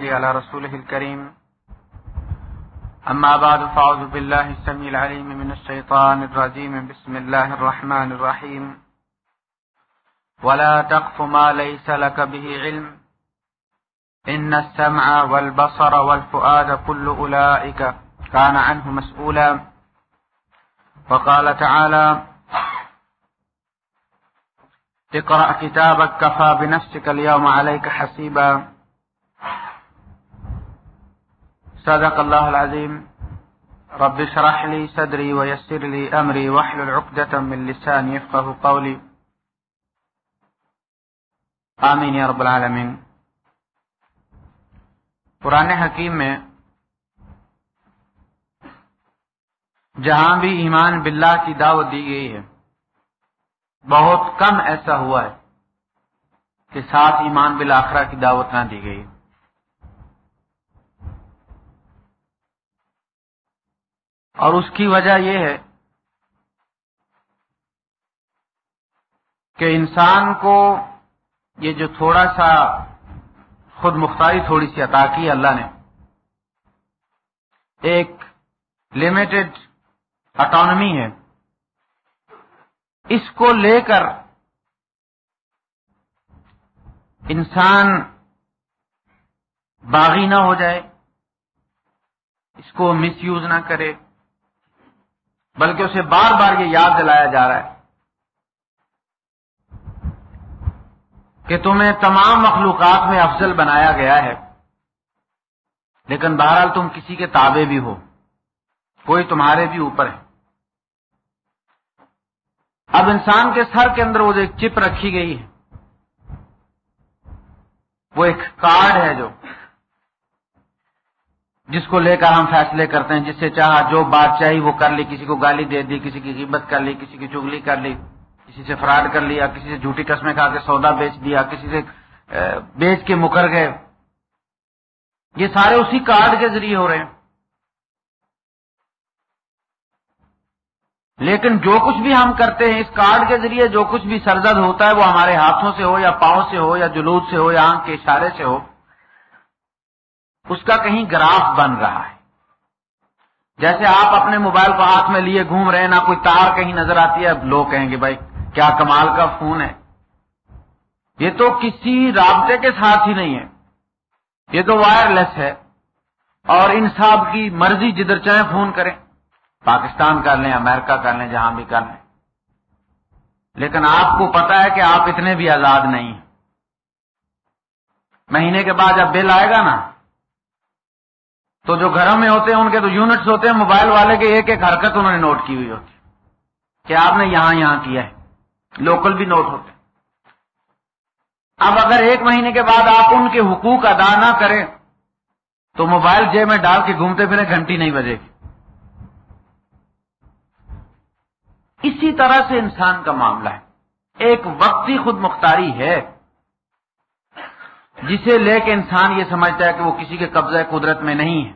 وصلي على رسوله الكريم. أما بعد، فأعوذ بالله السميع العليم من الشيطان الرجيم. بسم الله الرحمن الرحيم. ولا تقف ما ليس لك به علم. إن السمع والبصر والفؤاد كل أولئك كان عنه مسؤولا. وقال تعالى اقرأ كتابك، كفى بنفسك اليوم عليك حسيبا. صدق الله العظيم. رب شرح لي صدري ويسر لي أمري وحل العقدة من لسان يفقه قولي. آمين يا رب العالمين قرآن حکیم میں جہاں بھی ایمان باللہ کی دعوت دی گئی ہے، بہت کم ایسا ہوا ہے کہ ساتھ ایمان بالآخرہ کی دعوت نہ دی گئی۔ ہے اور اس کی وجہ یہ ہے کہ انسان کو یہ جو تھوڑا سا خود مختاری تھوڑی سی عطا کی اللہ نے، ایک لمیٹڈ اٹانمی ہے۔ اس کو لے کر انسان باغی نہ ہو جائے، اس کو مس یوز نہ کرے۔ بلکہ اسے بار بار یہ یاد دلایا جا رہا ہے کہ تمہیں تمام مخلوقات میں افضل بنایا گیا ہے، لیکن بہرحال تم کسی کے تابع بھی ہو، کوئی تمہارے بھی اوپر ہے۔ اب انسان کے سر کے اندر وہ جو ایک چپ رکھی گئی ہے، وہ ایک کارڈ ہے جو جس کو لے کر ہم فیصلے کرتے ہیں، جس سے چاہا جو بات چاہیے وہ کر لی، کسی کو گالی دے دی، کسی کی قیمت کر لی، کسی کی چگلی کر لی، کسی سے فراڈ کر لیا، کسی سے جھوٹی قسمیں کھا کے سودا بیچ دیا، کسی سے بیچ کے مکر گئے۔ یہ سارے اسی کارڈ کے ذریعے ہو رہے ہیں۔ لیکن جو کچھ بھی ہم کرتے ہیں، اس کارڈ کے ذریعے جو کچھ بھی سرزد ہوتا ہے، وہ ہمارے ہاتھوں سے ہو یا پاؤں سے ہو یا جلوس سے ہو یا آنکھ کے اشارے سے ہو اس کا کہیں گراف بن رہا ہے۔ جیسے آپ اپنے موبائل کو ہاتھ میں لیے گھوم رہے ہیں، نہ کوئی تار کہیں نظر آتی ہے۔ لوگ کہیں گے، بھائی، کیا کمال کا فون ہے۔ یہ تو کسی رابطے کے ساتھ ہی نہیں ہے۔ یہ تو وائر لیس ہے۔ اور ان صاحب کی مرضی جدھر چاہے فون کریں۔ پاکستان کر لیں، امریکہ کر لیں، جہاں بھی کر لیں۔ لیکن آپ کو پتا ہے کہ آپ اتنے بھی آزاد نہیں ہیں۔ مہینے کے بعد جب بل آئے گا نا تو جو گھروں میں ہوتے ہیں، ان کے تو یونٹس ہوتے ہیں موبائل والے کے ایک ایک حرکت انہوں نے نوٹ کی ہوئی ہوتی کہ آپ نے یہاں یہاں کیا ہے۔ لوکل بھی نوٹ ہوتے اب اگر ایک مہینے کے بعد آپ ان کے حقوق ادا نہ کریں، تو موبائل جیب میں ڈال کے گھومتے پھرے گھنٹی نہیں بجے گی۔ اسی طرح سے انسان کا معاملہ ہے۔ ایک وقتی خود مختاری ہے۔ جسے لے کے انسان یہ سمجھتا ہے کہ وہ کسی کے قبضہ قدرت میں نہیں ہے۔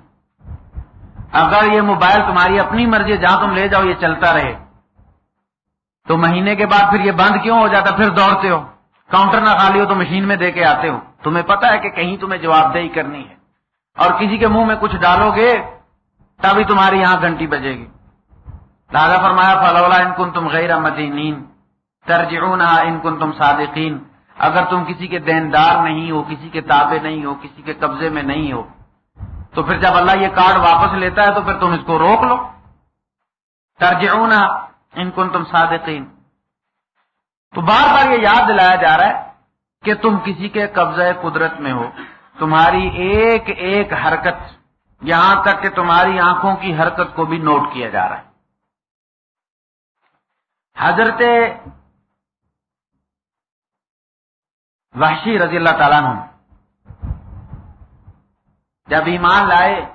اگر یہ موبائل تمہاری اپنی مرضی جہاں تم لے جاؤ، یہ چلتا رہے۔ تو مہینے کے بعد پھر یہ بند کیوں ہو جاتا؟ پھر دوڑتے ہو۔ کاؤنٹر نہ خالی ہو تو مشین میں دے کے آتے ہو۔ تمہیں پتا ہے کہ کہیں تمہیں جواب دہی کرنی ہے۔ اور کسی کے منہ میں کچھ ڈالو گے، تبھی تمہاری یہاں گھنٹی بجے گی۔ دادا فرمایا، فلولا ان کن تم غیر مدینین ترجعون ان کن تم صادقین اگر تم کسی کے دیندار نہیں ہو، کسی کے تابع نہیں ہو، کسی کے قبضے میں نہیں ہو، تو پھر جب اللہ یہ کارڈ واپس لیتا ہے تو پھر تم اس کو روک لو۔ ترجعون ان کن تم صادقین۔ تو بار بار یہ یاد دلایا جا رہا ہے کہ تم کسی کے قبضہ قدرت میں ہو۔ تمہاری ایک ایک حرکت، یہاں تک کہ تمہاری آنکھوں کی حرکت کو بھی نوٹ کیا جا رہا ہے۔ حضرت وحشی رضی اللہ تعالیٰ نے جب ایمان لائے،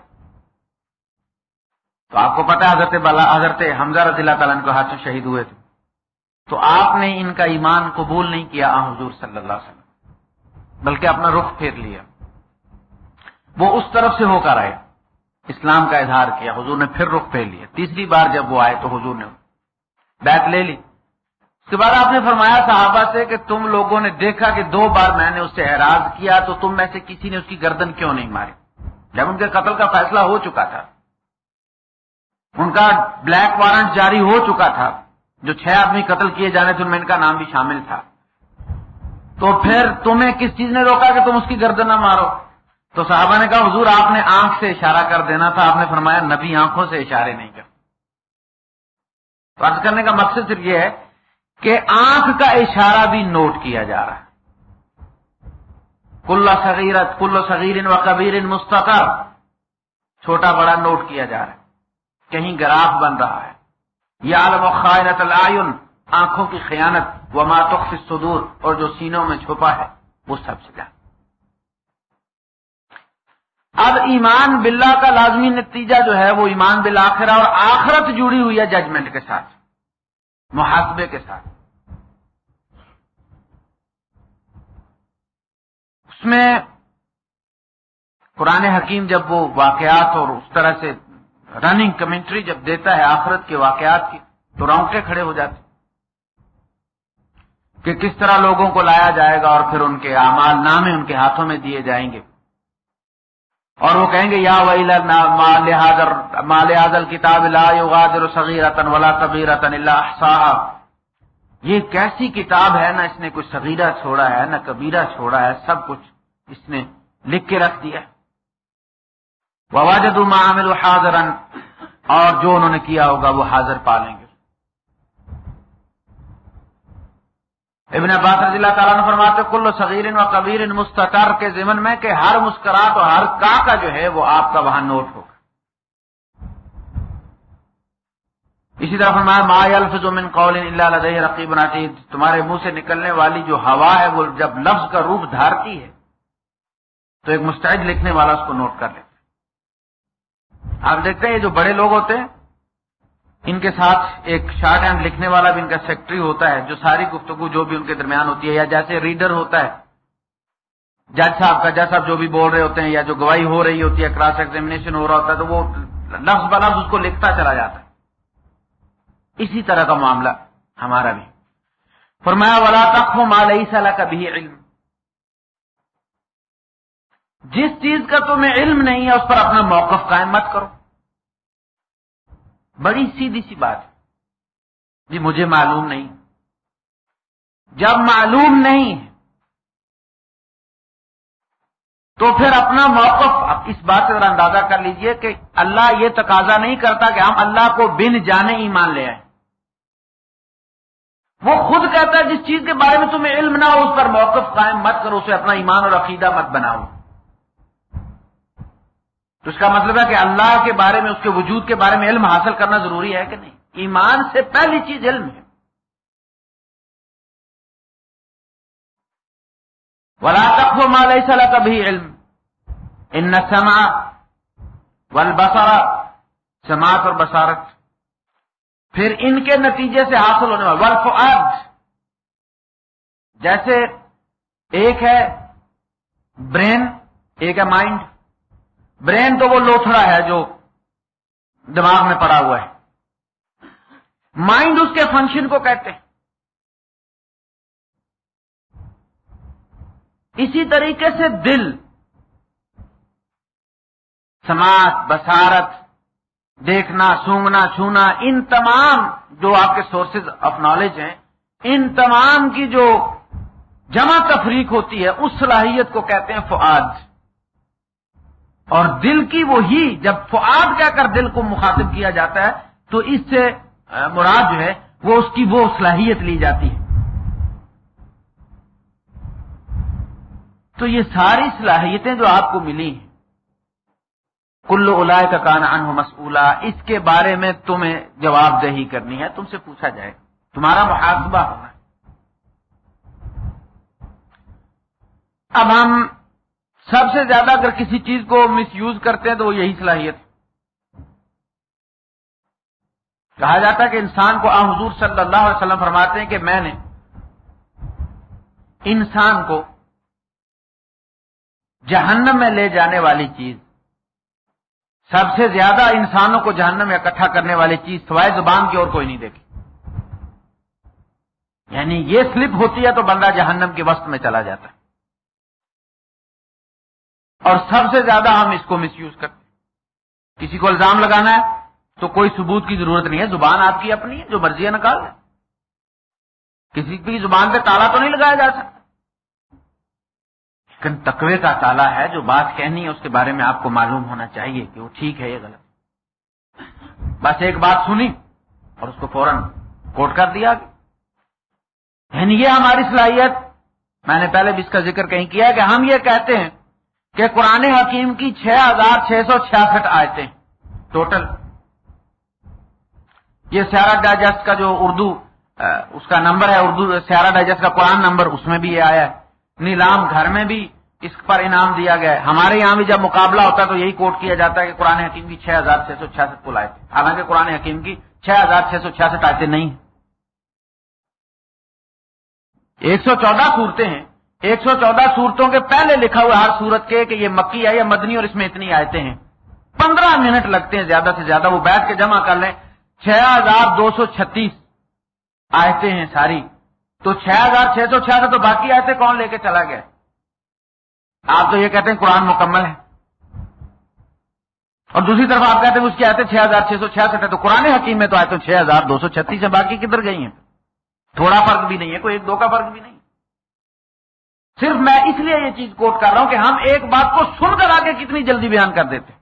تو آپ کو پتا حضرت حضرت حمزہ رضی اللہ تعالیٰ کو ہاتھ سے شہید ہوئے تھے۔ تو آپ نے ان کا ایمان قبول نہیں کیا حضور صلی اللہ علیہ وسلم۔ بلکہ اپنا رخ پھیر لیا۔ وہ اس طرف سے ہو کر آئے۔ اسلام کا اظہار کیا، حضور نے پھر رخ پھیر لیا۔ تیسری بار جب وہ آئے تو حضور نے بیت لے لی۔ اس کے بعد آپ نے فرمایا صحابہ سے کہ تم لوگوں نے دیکھا کہ دو بار میں نے اس سے اعراض کیا تو تم میں سے کسی نے اس کی گردن کیوں نہیں ماری؟ جب ان کے قتل کا فیصلہ ہو چکا تھا۔ ان کا بلیک وارنٹ جاری ہو چکا تھا۔ جو چھ آدمی قتل کیے جانے تھے، ان میں ان کا نام بھی شامل تھا۔ تو پھر تمہیں کس چیز نے روکا کہ تم اس کی گردن نہ مارو؟ تو صحابہ نے کہا، حضور، آپ نے آنکھ سے اشارہ کر دینا تھا۔ آپ نے فرمایا، نبی آنکھوں سے اشارے نہیں کر کرنے کا مقصد صرف یہ ہے کہ آنکھ کا اشارہ بھی نوٹ کیا جا رہا ہے۔ کل صغیرت، کل صغیر و کبیر مستقر، چھوٹا بڑا نوٹ کیا جا رہا ہے۔ کہیں گراف بن رہا ہے۔ یا عالم خائنت العین آنکھوں کی خیانت و ماتخ صدور اور جو سینوں میں چھپا ہے، وہ سب سے جاتا اب ایمان باللہ کا لازمی نتیجہ جو ہے، وہ ایمان بالآخرہ اور آخرت جڑی ہوئی ہے ججمنٹ کے ساتھ۔ محاسبے کے ساتھ۔ اس میں قرآن حکیم جب وہ واقعات اور اس طرح سے رننگ کمنٹری جب دیتا ہے آخرت کے واقعات کی، تو رونقے کھڑے ہو جاتے کہ کس طرح لوگوں کو لایا جائے گا اور پھر ان کے اعمال نامے ان کے ہاتھوں میں دیے جائیں گے۔ اور وہ کہیں گے، یا ویل مال حاضر کتاب صغیرتن ولا کبیرتن اللہ یہ کیسی کتاب ہے؟ نہ اس نے کچھ صغیرہ چھوڑا ہے، نہ کبیرہ چھوڑا ہے، سب کچھ اس نے لکھ کے رکھ دیا وواجد معامل حاضر اور جو انہوں نے کیا ہوگا وہ حاضر پالیں گے۔ ابن عباس رضی اللہ تعالیٰ نے فرماتے کل صغیر و کبیر مستقر کے ضمن میں کہ ہر مسکرات اور ہر کا کا جو ہے وہ آپ کا وہاں نوٹ ہوگا۔ اسی طرح فرمایا، ما الفظ من قول اللہ لدہ رقیب ناٹید تمہارے منہ سے نکلنے والی جو ہوا ہے وہ جب لفظ کا روپ دھارتی ہے، تو ایک مستعد لکھنے والا اس کو نوٹ کر لیتا آپ دیکھتے ہیں، یہ جو بڑے لوگ ہوتے ہیں ان کے ساتھ ایک شارٹ ہینڈ لکھنے والا بھی ان کا سیکٹری ہوتا ہے، جو ساری گفتگو جو بھی ان کے درمیان ہوتی ہے، یا جیسے ریڈر ہوتا ہے، جج صاحب کا، جج صاحب جو بھی بول رہے ہوتے ہیں، یا جو گواہی ہو رہی ہوتی ہے کراس ایگزامینیشن ہو رہا ہوتا ہے، تو وہ لفظ بلفظ اس کو لکھتا چلا جاتا ہے۔ اسی طرح کا معاملہ ہمارا بھی۔ فرمایا، ولا تک ہو مال کا بھی علم۔ جس چیز کا تمہیں علم نہیں ہے، اس پر اپنا موقف قائم مت کرو۔ بڑی سیدھی سی بات ہے۔ جی مجھے معلوم نہیں۔ جب معلوم نہیں ہے، تو پھر اپنا موقف اس بات سے ذرا اندازہ کر لیجیے کہ اللہ یہ تقاضا نہیں کرتا کہ ہم اللہ کو بن جانے ایمان لے آئیں۔ وہ خود کہتا ہے، جس چیز کے بارے میں تمہیں علم نہ ہو، اس پر موقف قائم مت کرو، اسے اپنا ایمان اور عقیدہ مت بناؤ۔ تو اس کا مطلب ہے کہ اللہ کے بارے میں، اس کے وجود کے بارے میں علم حاصل کرنا ضروری ہے کہ نہیں؟ ایمان سے پہلی چیز علم ہے۔ ولا تک مال صلاح کا علم۔ ان سما ول سماعت اور بسارت پھر ان کے نتیجے سے حاصل ہونے والا ولف جیسے ایک ہے برین، ایک ہے مائنڈ۔ برین تو وہ لوتھڑا ہے جو دماغ میں پڑا ہوا ہے۔ مائنڈ اس کے فنکشن کو کہتے ہیں۔ اسی طریقے سے دل سماج بسارت دیکھنا، سونگنا، چھونا، ان تمام جو آپ کے سورسز آف نالج ہیں، ان تمام کی جو جمع تفریق ہوتی ہے، اس صلاحیت کو کہتے ہیں فعاد اور دل کی وہی جب فعاد کہہ کر دل کو مخاطب کیا جاتا ہے، تو اس سے مراد جو ہے، وہ اس کی وہ صلاحیت لی جاتی ہے۔ تو یہ ساری صلاحیتیں جو آپ کو ملی ہیں کل الا کا کان ان مسئولہ اس کے بارے میں تمہیں جواب دہی کرنی ہے، تم سے پوچھا جائے۔ تمہارا محاسبہ ہونا۔ ہے اب ہم سب سے زیادہ اگر کسی چیز کو مس یوز کرتے ہیں تو وہ یہی صلاحیت۔ کہا جاتا ہے کہ انسان کو آ حضور صلی اللہ علیہ وسلم فرماتے ہیں کہ میں نے انسان کو جہنم میں لے جانے والی چیز، سب سے زیادہ انسانوں کو جہنم میں اکٹھا کرنے والی چیز سوائے زبان کی اور کوئی نہیں دیکھی۔ یعنی یہ سلپ ہوتی ہے تو بندہ جہنم کے وسط میں چلا جاتا ہے۔ اور سب سے زیادہ ہم اس کو مس یوز کرتے ہیں۔ کسی کو الزام لگانا ہے تو کوئی ثبوت کی ضرورت نہیں ہے، زبان آپ کی اپنی ہے، جو مرضی ہے نکال ہے کسی کی زبان پہ تالا تو نہیں لگایا جا سکتا۔ لیکن تقوی کا تالا ہے، جو بات کہنی ہے، اس کے بارے میں آپ کو معلوم ہونا چاہیے کہ وہ ٹھیک ہے یہ غلط۔ بس ایک بات سنی اور اس کو فوراً کوٹ کر دیا۔ یعنی یہ ہماری صلاحیت۔ میں نے پہلے بھی اس کا ذکر کہیں کیا کہ ہم یہ کہتے ہیں کہ قرآن حکیم کی چھ ہزار چھ سو چھیاسٹھ آیتیں ٹوٹل۔ یہ سیارہ ڈائجسٹ کا جو اردو اس کا نمبر ہے، اردو سیارہ ڈائجسٹ کا قرآن نمبر، اس میں بھی یہ آیا ہے۔ نیلام گھر میں بھی اس پر انعام دیا گیا ہے۔ ہمارے یہاں بھی جب مقابلہ ہوتا ہے تو یہی کوٹ کیا جاتا ہے کہ قرآن حکیم کی چھ ہزار چھ سو چھیاسٹھ کو لائے تھے حالانکہ قرآن حکیم کی چھ ہزار چھ سو چھیاسٹھ آتے نہیں ایک سو چودہ صورتیں ہیں۔ ایک سو چودہ صورتوں کے پہلے لکھا ہوا ہر صورت کے کہ یہ مکی ہے یا مدنی اور اس میں اتنی آیتیں ہیں۔ پندرہ منٹ لگتے ہیں زیادہ سے زیادہ، وہ بیٹھ کے جمع کر لیں۔ چھ ہزار دو سو چھتیس آیتیں ہیں ساری۔ تو چھ ہزار چھ سو چھیاسٹھ تو باقی آیتیں کون لے کے چلا گیا؟ آپ تو یہ کہتے ہیں قرآن مکمل ہے۔ اور دوسری طرف آپ کہتے ہیں اس کی آیتیں چھ ہزار چھ سو چھیاسٹھ ہے تو قرآن حکیم میں تو آئے تو چھ ہزار دو سو چھتیس ہے باقی کدھر گئی ہیں؟ تھوڑا فرق بھی نہیں ہے، کوئی ایک دو کا فرق بھی نہیں۔ صرف میں اس لیے یہ چیز کوٹ کر رہا ہوں کہ ہم ایک بات کو سن کر آگے کتنی جلدی بیان کر دیتے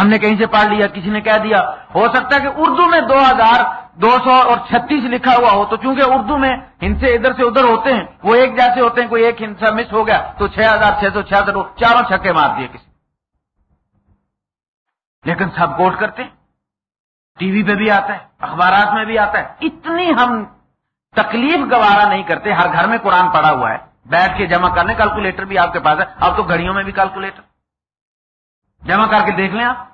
ہم نے کہیں سے پڑھ لیا، کسی نے کہہ دیا، ہو سکتا ہے کہ اردو میں دو ہزار دو سو اور چھتیس لکھا ہوا ہو، تو چونکہ اردو میں ہنسے ادھر سے ادھر ہوتے ہیں، وہ ایک جیسے ہوتے ہیں، کوئی ایک ہنسا مس ہو گیا، تو چھ ہزار چھ سو چھیاسٹھ چاروں چھکے مار دیے کسی۔ لیکن سب کوٹ کرتے ہیں۔ ٹی وی پہ بھی آتا ہے، اخبارات میں بھی آتا ہے۔ اتنی ہم تکلیف گوارا نہیں کرتے، ہر گھر میں قرآن پڑا ہوا ہے۔ بیٹھ کے جمع کرنے کیلکولیٹر بھی آپ کے پاس ہے۔ اب تو گھڑیوں میں بھی کیلکولیٹر جمع کر کے دیکھ لیں آپ۔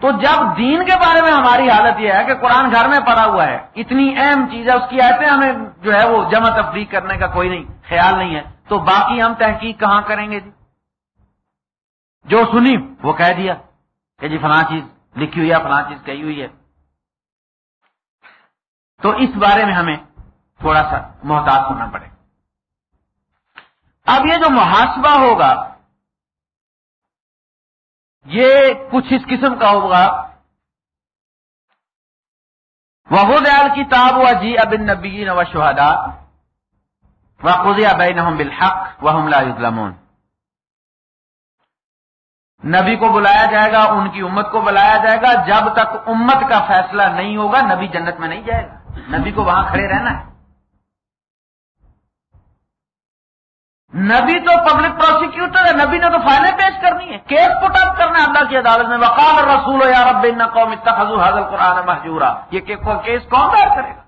تو جب دین کے بارے میں ہماری حالت یہ ہے کہ قرآن گھر میں پڑا ہوا ہے، اتنی اہم چیز ہے، اس کی آیتیں ہمیں جو ہے وہ جمع تفریح کرنے کا کوئی نہیں، خیال نہیں ہے۔ تو باقی ہم تحقیق کہاں کریں گے جی؟ جو سنی، وہ کہہ دیا کہ جی فلاں چیز لکھی ہوئی ہے، فلاں چیز کہی ہوئی ہے۔ تو اس بارے میں ہمیں تھوڑا سا محتاط ہونا پڑے۔ اب یہ جو محاسبہ ہوگا، یہ کچھ اس قسم کا ہوگا۔ وہ دیال کتاب و جی ابن نبی و شہادا و خدیا بین بالحق و لا نبی کو بلایا جائے گا، ان کی امت کو بلایا جائے گا۔ جب تک امت کا فیصلہ نہیں ہوگا، نبی جنت میں نہیں جائے گا۔ نبی کو وہاں کھڑے رہنا ہے۔ نبی تو پبلک پروسیکیوٹر ہے، نبی نے تو فائلیں پیش کرنی ہے کیس پٹ اپ کرنا ہے اللہ کی عدالت میں۔ وقال رسول یا رب، ان قوم اتخذوا هذا القران مهجورا۔ یہ کیس کون دائر کرے گا؟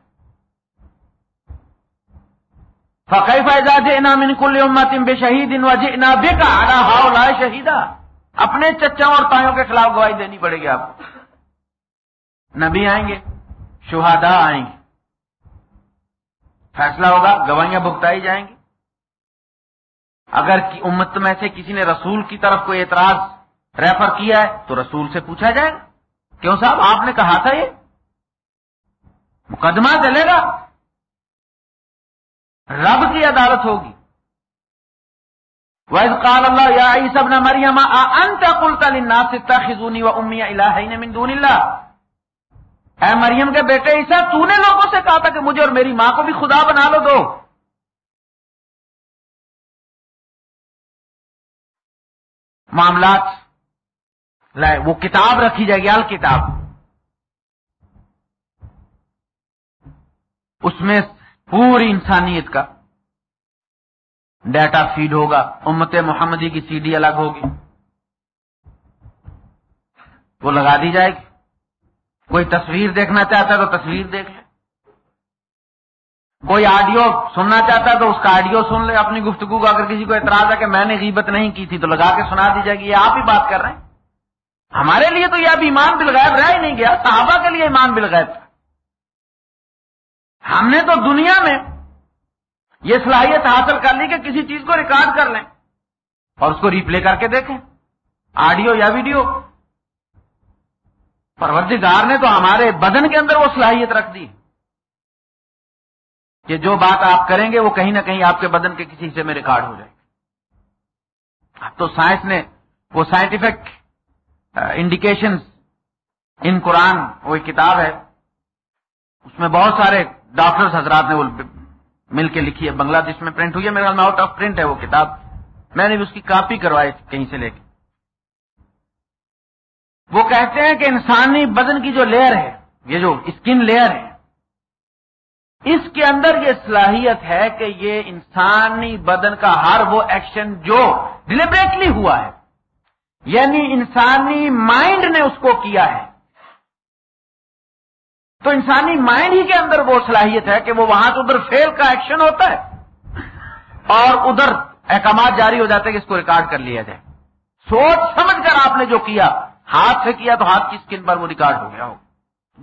فقیف اذا جئنا من كل امه بشهيد وجئنا بك على هؤلاء شهيدا۔ اپنے چچا اور تایوں کے خلاف گواہی دینی پڑے گی آپ کو۔ نبی آئیں گے شہادا آئیں گے۔ فیصلہ ہوگا، گواہیاں بھگتائی جائیں گی۔ اگر امت میں سے کسی نے رسول کی طرف کوئی اعتراض ریفر کیا ہے، تو رسول سے پوچھا جائے گا۔ کیوں صاحب؟ آپ نے کہا تھا یہ۔ مقدمہ چلے گا۔ رب کی عدالت ہوگی۔ ویز قال اللہ یا سب نہ مریم خزونی و امیا الہ من دون اللہ اے مریم کے بیٹے عیسا تو نے لوگوں سے کہا تھا کہ مجھے اور میری ماں کو بھی خدا بنا لو دو۔ معاملات، لائے، وہ کتاب رکھی جائے گی ال کتاب اس میں پوری انسانیت کا ڈیٹا فیڈ ہوگا، امت محمدی کی سی ڈی الگ ہوگی۔ وہ لگا دی جائے گی۔ کوئی تصویر دیکھنا چاہتا ہے تو تصویر دیکھ لے۔ کوئی آڈیو سننا چاہتا ہے تو اس کا آڈیو سن لے، اپنی گفتگو کا۔ اگر کسی کو اعتراض ہے کہ میں نے غیبت نہیں کی تھی تو لگا کے سنا دی جائے گی، یہ آپ ہی بات کر رہے ہیں۔ ہمارے لیے تو یہ اب ایمان بلغیب رہ ہی نہیں گیا، صحابہ کے لیے ایمان بلغیب تھا۔ ہم نے تو دنیا میں یہ صلاحیت حاصل کر لی کہ کسی چیز کو ریکارڈ کر لیں اور اس کو ریپلے کر کے دیکھیں۔ آڈیو یا ویڈیو۔ پروردگار نے تو ہمارے بدن کے اندر وہ صلاحیت رکھ دی۔ کہ جو بات آپ کریں گے وہ کہیں نہ کہیں آپ کے بدن کے کسی حصے میں ریکارڈ ہو جائے گا تو سائنس نے وہ سائنٹیفک انڈیکیشن uh, ان قرآن وہ ایک کتاب ہے، اس میں بہت سارے ڈاکٹرز حضرات نے وہ مل کے لکھی ہے۔ بنگلہ دیش میں پرنٹ ہوئی ہے میرا آؤٹ آف پرنٹ ہے وہ کتاب۔ میں نے بھی اس کی کاپی کروائی کہیں سے لے کے۔ وہ کہتے ہیں کہ انسانی بدن کی جو لیئر ہے، یہ جو اسکن لیئر ہے اس کے اندر یہ صلاحیت ہے کہ یہ انسانی بدن کا ہر وہ ایکشن جو ڈلیبریٹلی ہوا ہے یعنی انسانی مائنڈ نے اس کو کیا ہے۔ تو انسانی مائنڈ ہی کے اندر وہ صلاحیت ہے کہ وہ وہاں سے ادھر فیل کا ایکشن ہوتا ہے اور ادھر احکامات جاری ہو جاتے ہیں کہ اس کو ریکارڈ کر لیا جائے۔ سوچ سمجھ کر آپ نے جو کیا، ہاتھ سے کیا تو ہاتھ کی اسکن پر وہ ریکارڈ ہو گیا ہوگا۔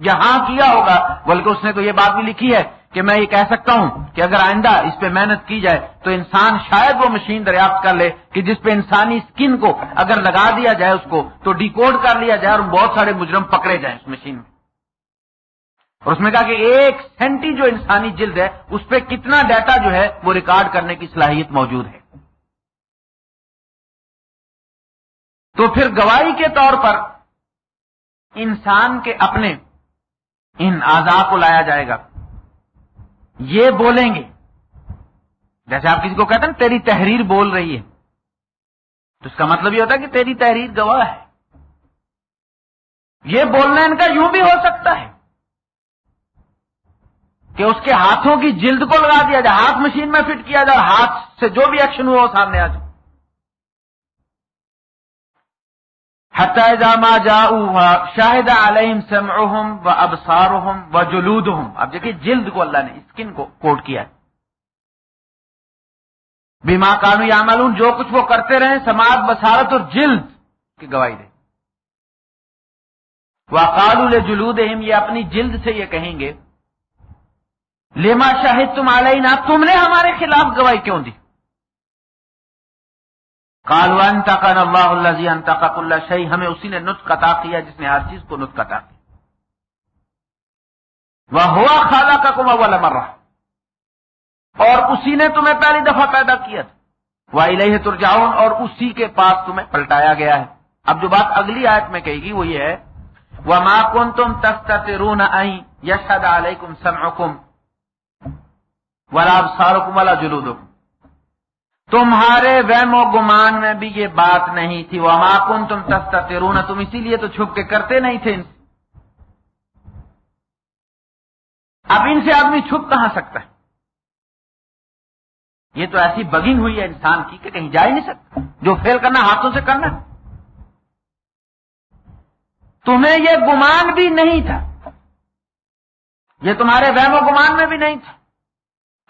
جہاں کیا ہوگا؟ بلکہ اس نے تو یہ بات بھی لکھی ہے کہ میں یہ کہہ سکتا ہوں کہ اگر آئندہ اس پہ محنت کی جائے تو انسان شاید وہ مشین دریافت کر لے کہ جس پہ انسانی اسکن کو اگر لگا دیا جائے اس کو تو ڈیکوڈ کر لیا جائے اور بہت سارے مجرم پکڑے جائیں اس مشین میں۔ اور اس میں کہا کہ ایک سینٹی جو انسانی جلد ہے، اس پہ کتنا ڈیٹا جو ہے وہ ریکارڈ کرنے کی صلاحیت موجود ہے۔ تو پھر گواہی کے طور پر انسان کے اپنے ان آزاد کو لایا جائے گا۔ یہ بولیں گے۔ جیسے آپ کسی کو کہتے ہیں تیری تحریر بول رہی ہے۔ تو اس کا مطلب یہ ہوتا ہے کہ تیری تحریر گواہ ہے۔ یہ بولنا ان کا یوں بھی ہو سکتا ہے کہ اس کے ہاتھوں کی جلد کو لگا دیا جائے، ہاتھ مشین میں فٹ کیا جائے ہاتھ سے جو بھی ایکشن ہوا وہ سامنے آ جائے۔ جاما جا شاہد علیہم سمعہم و ابسارہم و جلودہم اب دیکھیے جلد کو اللہ نے، اسکن کو کوٹ کیا بیما کانو یا جو کچھ وہ کرتے رہے، سماعت بسارت اور جلد کی گواہی دے۔ وہ جلود یہ اپنی جلد سے یہ کہیں گے لیما شاہد تم علینا، تم نے ہمارے خلاف گواہی کیوں دی؟ کالو انتقن اللہ اللہ انتقا اللہ شہی ہمیں اسی نے نطق عطا کیا جس نے ہر چیز کو نطق عطا کیا۔ وہ ہوا خالہ کا کما والا اور اسی نے تمہیں پہلی دفعہ پیدا کیا۔ تھا وہ الہ ترجاؤن اور اسی کے پاس تمہیں پلٹایا گیا ہے۔ اب جو بات اگلی آیت میں کہے گی وہ یہ ہے۔ وہ ماں کن تم تخت رون آئی یشد علیکم سم حکم ولا سارکم تمہارے ویم و گمان میں بھی یہ بات نہیں تھی۔ وہ ماکن تم تستا تم اسی لیے تو چھپ کے کرتے نہیں تھے۔ ان سے اب ان سے آدمی چھپ کہاں سکتا ہے؟ یہ تو ایسی بگنگ ہوئی ہے انسان کی کہ کہیں جا ہی نہیں سکتا، جو فیل کرنا ہاتھوں سے کرنا۔ تمہیں یہ گمان بھی نہیں تھا۔ یہ تمہارے وہم و گمان میں بھی نہیں تھا۔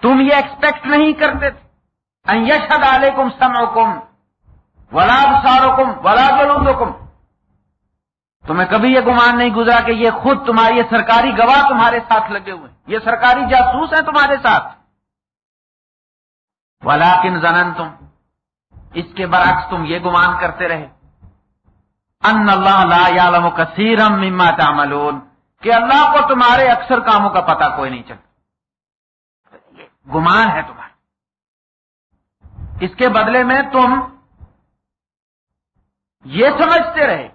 تم یہ ایکسپیکٹ نہیں کرتے تھے۔ یشد علیکم سمعکم ولا ابصارکم ولا جلودکم۔ تمہیں کبھی یہ گمان نہیں گزرا کہ یہ خود تمہاری، یہ سرکاری گواہ تمہارے ساتھ لگے ہوئے یہ سرکاری جاسوس ہیں تمہارے ساتھ۔ ولیکن زنن تم اس کے برعکس تم یہ گمان کرتے رہے۔ ان اللہ لا یعلم کثیرم مما تعملون۔ کہ اللہ کو تمہارے اکثر کاموں کا پتہ کوئی نہیں چلتا۔ گمان ہے تمہارا اس کے بدلے میں تم یہ سمجھتے رہے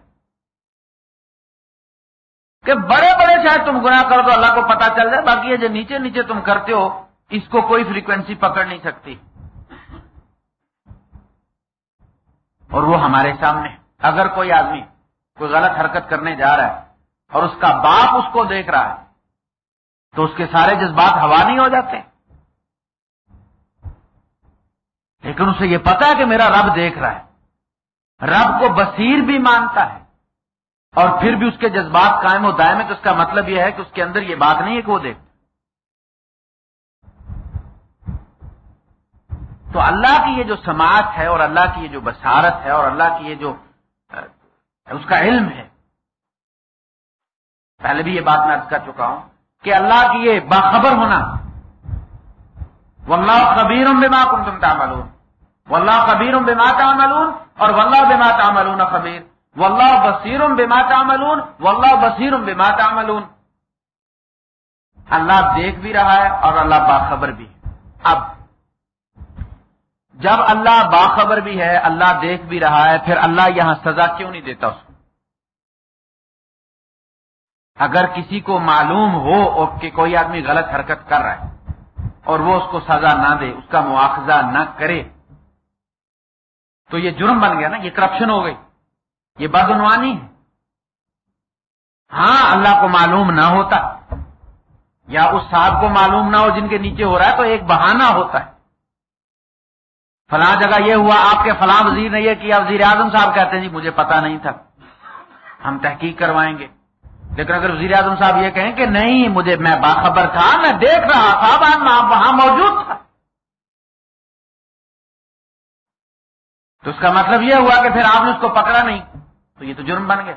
کہ بڑے بڑے شاید تم گناہ کرو تو اللہ کو پتا چل جائے، باقی یہ جو نیچے نیچے تم کرتے ہو، اس کو کوئی فریکوینسی پکڑ نہیں سکتی۔ اور وہ ہمارے سامنے۔ اگر کوئی آدمی کوئی غلط حرکت کرنے جا رہا ہے اور اس کا باپ اس کو دیکھ رہا ہے، تو اس کے سارے جذبات ہوا نہیں ہو جاتے۔ لیکن اسے یہ پتا ہے کہ میرا رب دیکھ رہا ہے۔ رب کو بصیر بھی مانتا ہے۔ اور پھر بھی اس کے جذبات قائم و دائم ہے تو اس کا مطلب یہ ہے کہ اس کے اندر یہ بات نہیں ہے کہ وہ دیکھ۔ تو اللہ کی یہ جو سماعت ہے اور اللہ کی یہ جو بصارت ہے اور اللہ کی یہ جو اس کا علم ہے۔ پہلے بھی یہ بات میں کر چکا ہوں کہ اللہ کی یہ باخبر ہونا۔ واللہ خبیر بما کنتم تعملون۔ واللہ خبیر بما تعملون اور واللہ بما تعملون خبیر۔ واللہ بصیر بما تعملون، واللہ بصیر بما تعملون۔ اللہ دیکھ بھی رہا ہے اور اللہ باخبر بھی ہے۔ اب جب اللہ باخبر بھی ہے، اللہ دیکھ بھی رہا ہے، پھر اللہ یہاں سزا کیوں نہیں دیتا اس کو؟ اگر کسی کو معلوم ہو کہ کوئی آدمی غلط حرکت کر رہا ہے اور وہ اس کو سزا نہ دے، اس کا مواخذہ نہ کرے تو یہ جرم بن گیا نا، یہ کرپشن ہو گئی۔ یہ بدعنوانی ہے۔ ہاں اللہ کو معلوم نہ ہوتا۔ یا اس صاحب کو معلوم نہ ہو جن کے نیچے ہو رہا ہے، تو ایک بہانہ ہوتا ہے۔ فلاں جگہ یہ ہوا، آپ کے فلاں وزیر نے یہ کیا، وزیر اعظم صاحب کہتے ہیں جی مجھے پتا نہیں تھا۔ ہم تحقیق کروائیں گے۔ لیکن اگر وزیر اعظم صاحب یہ کہیں کہ نہیں، مجھے، میں باخبر تھا، میں دیکھ رہا تھا وہاں موجود تھا۔ تو اس کا مطلب یہ ہوا کہ پھر آپ نے اس کو پکڑا نہیں، تو یہ تو جرم بن گیا۔